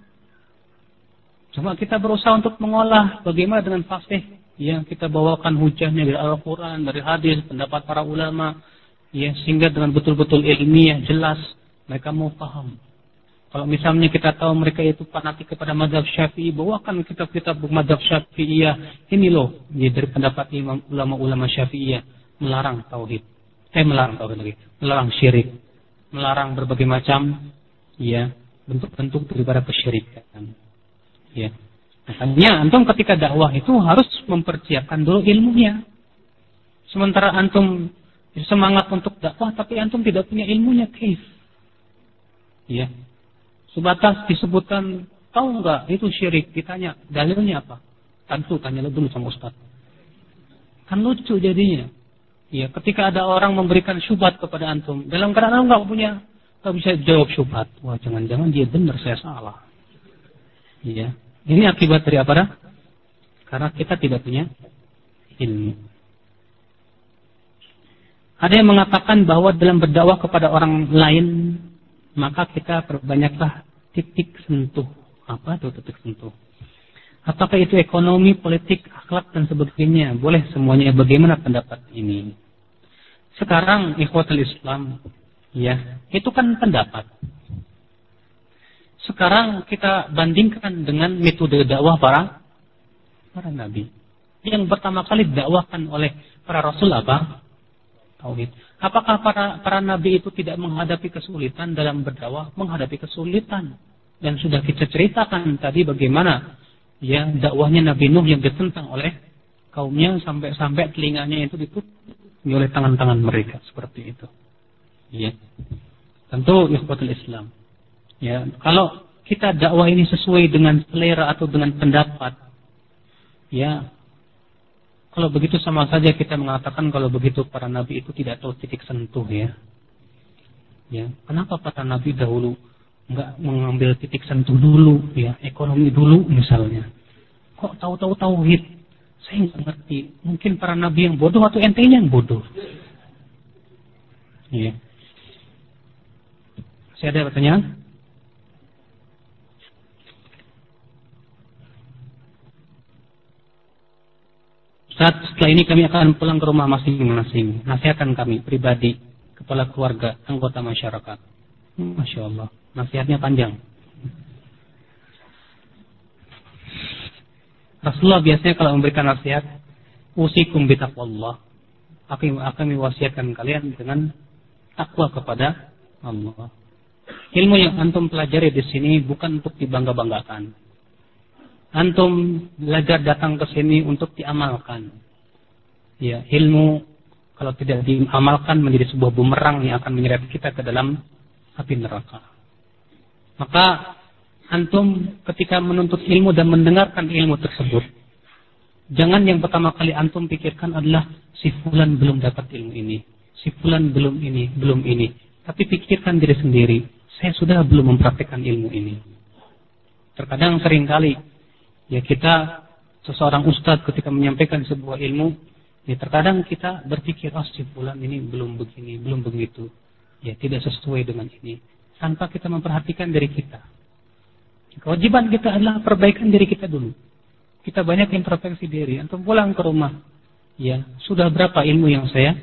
Cuma kita berusaha untuk mengolah bagaimana dengan fasih yang kita bawakan hujahnya dari Al-Quran, dari hadis, pendapat para ulama, ya sehingga dengan betul-betul ilmiah jelas mereka mau paham. Kalau misalnya kita tahu mereka itu fanatik kepada madhab syafi'i, bawakan kitab-kitab madhab syafi'iyah. Ini loh, ya, dari pendapat imam ulama-ulama syafi'iyah. Melarang tauhid. Eh, melarang tauhid lagi. Melarang syirik. Melarang berbagai macam, ya, bentuk-bentuk daripada kesyirikan. Ya. Makanya, antum ketika dakwah itu harus mempersiapkan dulu ilmunya. Sementara antum semangat untuk dakwah, tapi antum tidak punya ilmunya, kaif. Ya, Sebatas disebutkan, tahu nggak itu syirik? Ditanya, dalilnya apa? Tentu tanya dulu sama Ustaz. Kan lucu jadinya. Ya, ketika ada orang memberikan syubhat kepada antum, dalam keadaan nggak punya, nggak bisa jawab syubhat. Wah, jangan-jangan dia benar, saya salah. Iya. Ini akibat dari apa? Karena kita tidak punya ilmu. Ada yang mengatakan bahwa dalam berdakwah kepada orang lain maka kita perbanyaklah titik sentuh. Apa itu titik sentuh? Apakah itu ekonomi, politik, akhlak dan sebagainya? Boleh semuanya. Bagaimana pendapat ini? Sekarang ikhwatul Islam, ya, itu kan pendapat. Sekarang kita bandingkan dengan metode dakwah para para nabi. Yang pertama kali dakwakan oleh para rasul apa? Tauhid. Apakah para para nabi itu tidak menghadapi kesulitan dalam berdakwah? Menghadapi kesulitan. Dan sudah kita ceritakan tadi bagaimana ya dakwahnya Nabi Nuh yang ditentang oleh kaumnya sampai-sampai telinganya itu ditutup oleh tangan-tangan mereka seperti itu. Ya. Tentu ikhwatul Islam. Ya, kalau kita dakwah ini sesuai dengan selera atau dengan pendapat, ya kalau begitu sama saja kita mengatakan kalau begitu para nabi itu tidak tahu titik sentuh ya. Ya, kenapa para nabi dahulu nggak mengambil titik sentuh dulu ya, ekonomi dulu misalnya. Kok tahu-tahu tauhid? Saya nggak ngerti. Mungkin para nabi yang bodoh atau entenya yang bodoh. Ya. Saya ada pertanyaan? Saat setelah ini kami akan pulang ke rumah masing-masing. Nasihatkan kami pribadi, kepala keluarga, anggota masyarakat. Masya Allah. Nasihatnya panjang. Rasulullah biasanya kalau memberikan nasihat, usikum bitaqwallah. Akan akan mewasiatkan kalian dengan takwa kepada Allah. Ilmu yang antum pelajari di sini bukan untuk dibangga-banggakan antum belajar datang ke sini untuk diamalkan. Ya, ilmu kalau tidak diamalkan menjadi sebuah bumerang yang akan menyeret kita ke dalam api neraka. Maka antum ketika menuntut ilmu dan mendengarkan ilmu tersebut, jangan yang pertama kali antum pikirkan adalah si fulan belum dapat ilmu ini, si fulan belum ini, belum ini. Tapi pikirkan diri sendiri, saya sudah belum mempraktekkan ilmu ini. Terkadang sering kali ya kita seseorang ustadz ketika menyampaikan sebuah ilmu, ya terkadang kita berpikir, oh si bulan ini belum begini, belum begitu. Ya tidak sesuai dengan ini. Tanpa kita memperhatikan diri kita. Kewajiban kita adalah perbaikan diri kita dulu. Kita banyak introspeksi diri. Antum pulang ke rumah. Ya, sudah berapa ilmu yang saya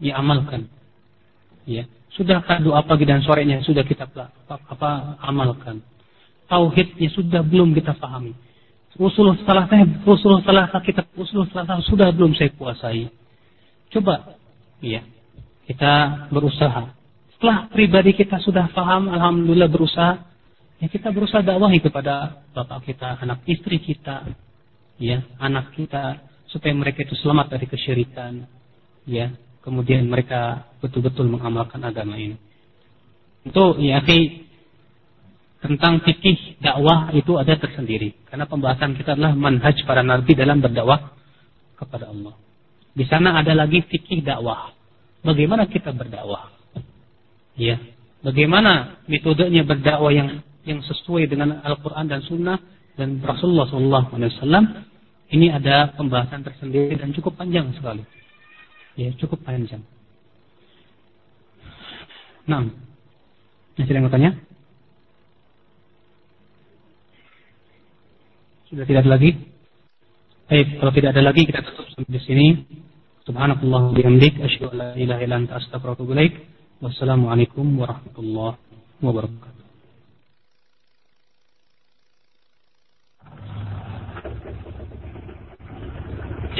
ya amalkan? Ya, sudahkah doa pagi dan sorenya sudah kita apa, apa amalkan? Tauhidnya sudah belum kita pahami. Usul salah usul salah kita, usul salah sudah belum saya kuasai. Coba, ya, kita berusaha. Setelah pribadi kita sudah paham, alhamdulillah berusaha, ya kita berusaha dakwahi kepada bapak kita, anak istri kita, ya, anak kita, supaya mereka itu selamat dari kesyirikan, ya. Kemudian mereka betul-betul mengamalkan agama ini. Itu ya tentang fikih dakwah itu ada tersendiri karena pembahasan kita adalah manhaj para nabi dalam berdakwah kepada Allah. Di sana ada lagi fikih dakwah. Bagaimana kita berdakwah? Ya, bagaimana metodenya berdakwah yang yang sesuai dengan Al-Quran dan Sunnah dan Rasulullah SAW ini ada pembahasan tersendiri dan cukup panjang sekali. Ya, cukup panjang. Nah, masih ada yang bertanya? Sudah tidak ada lagi? Baik, kalau tidak ada lagi kita tutup sampai di sini. Subhanallah bihamdik asyhadu an la ilaha illa anta astaghfiruka wa Wassalamualaikum warahmatullahi wabarakatuh.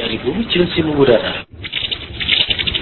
dari bumi Chelsea mengudara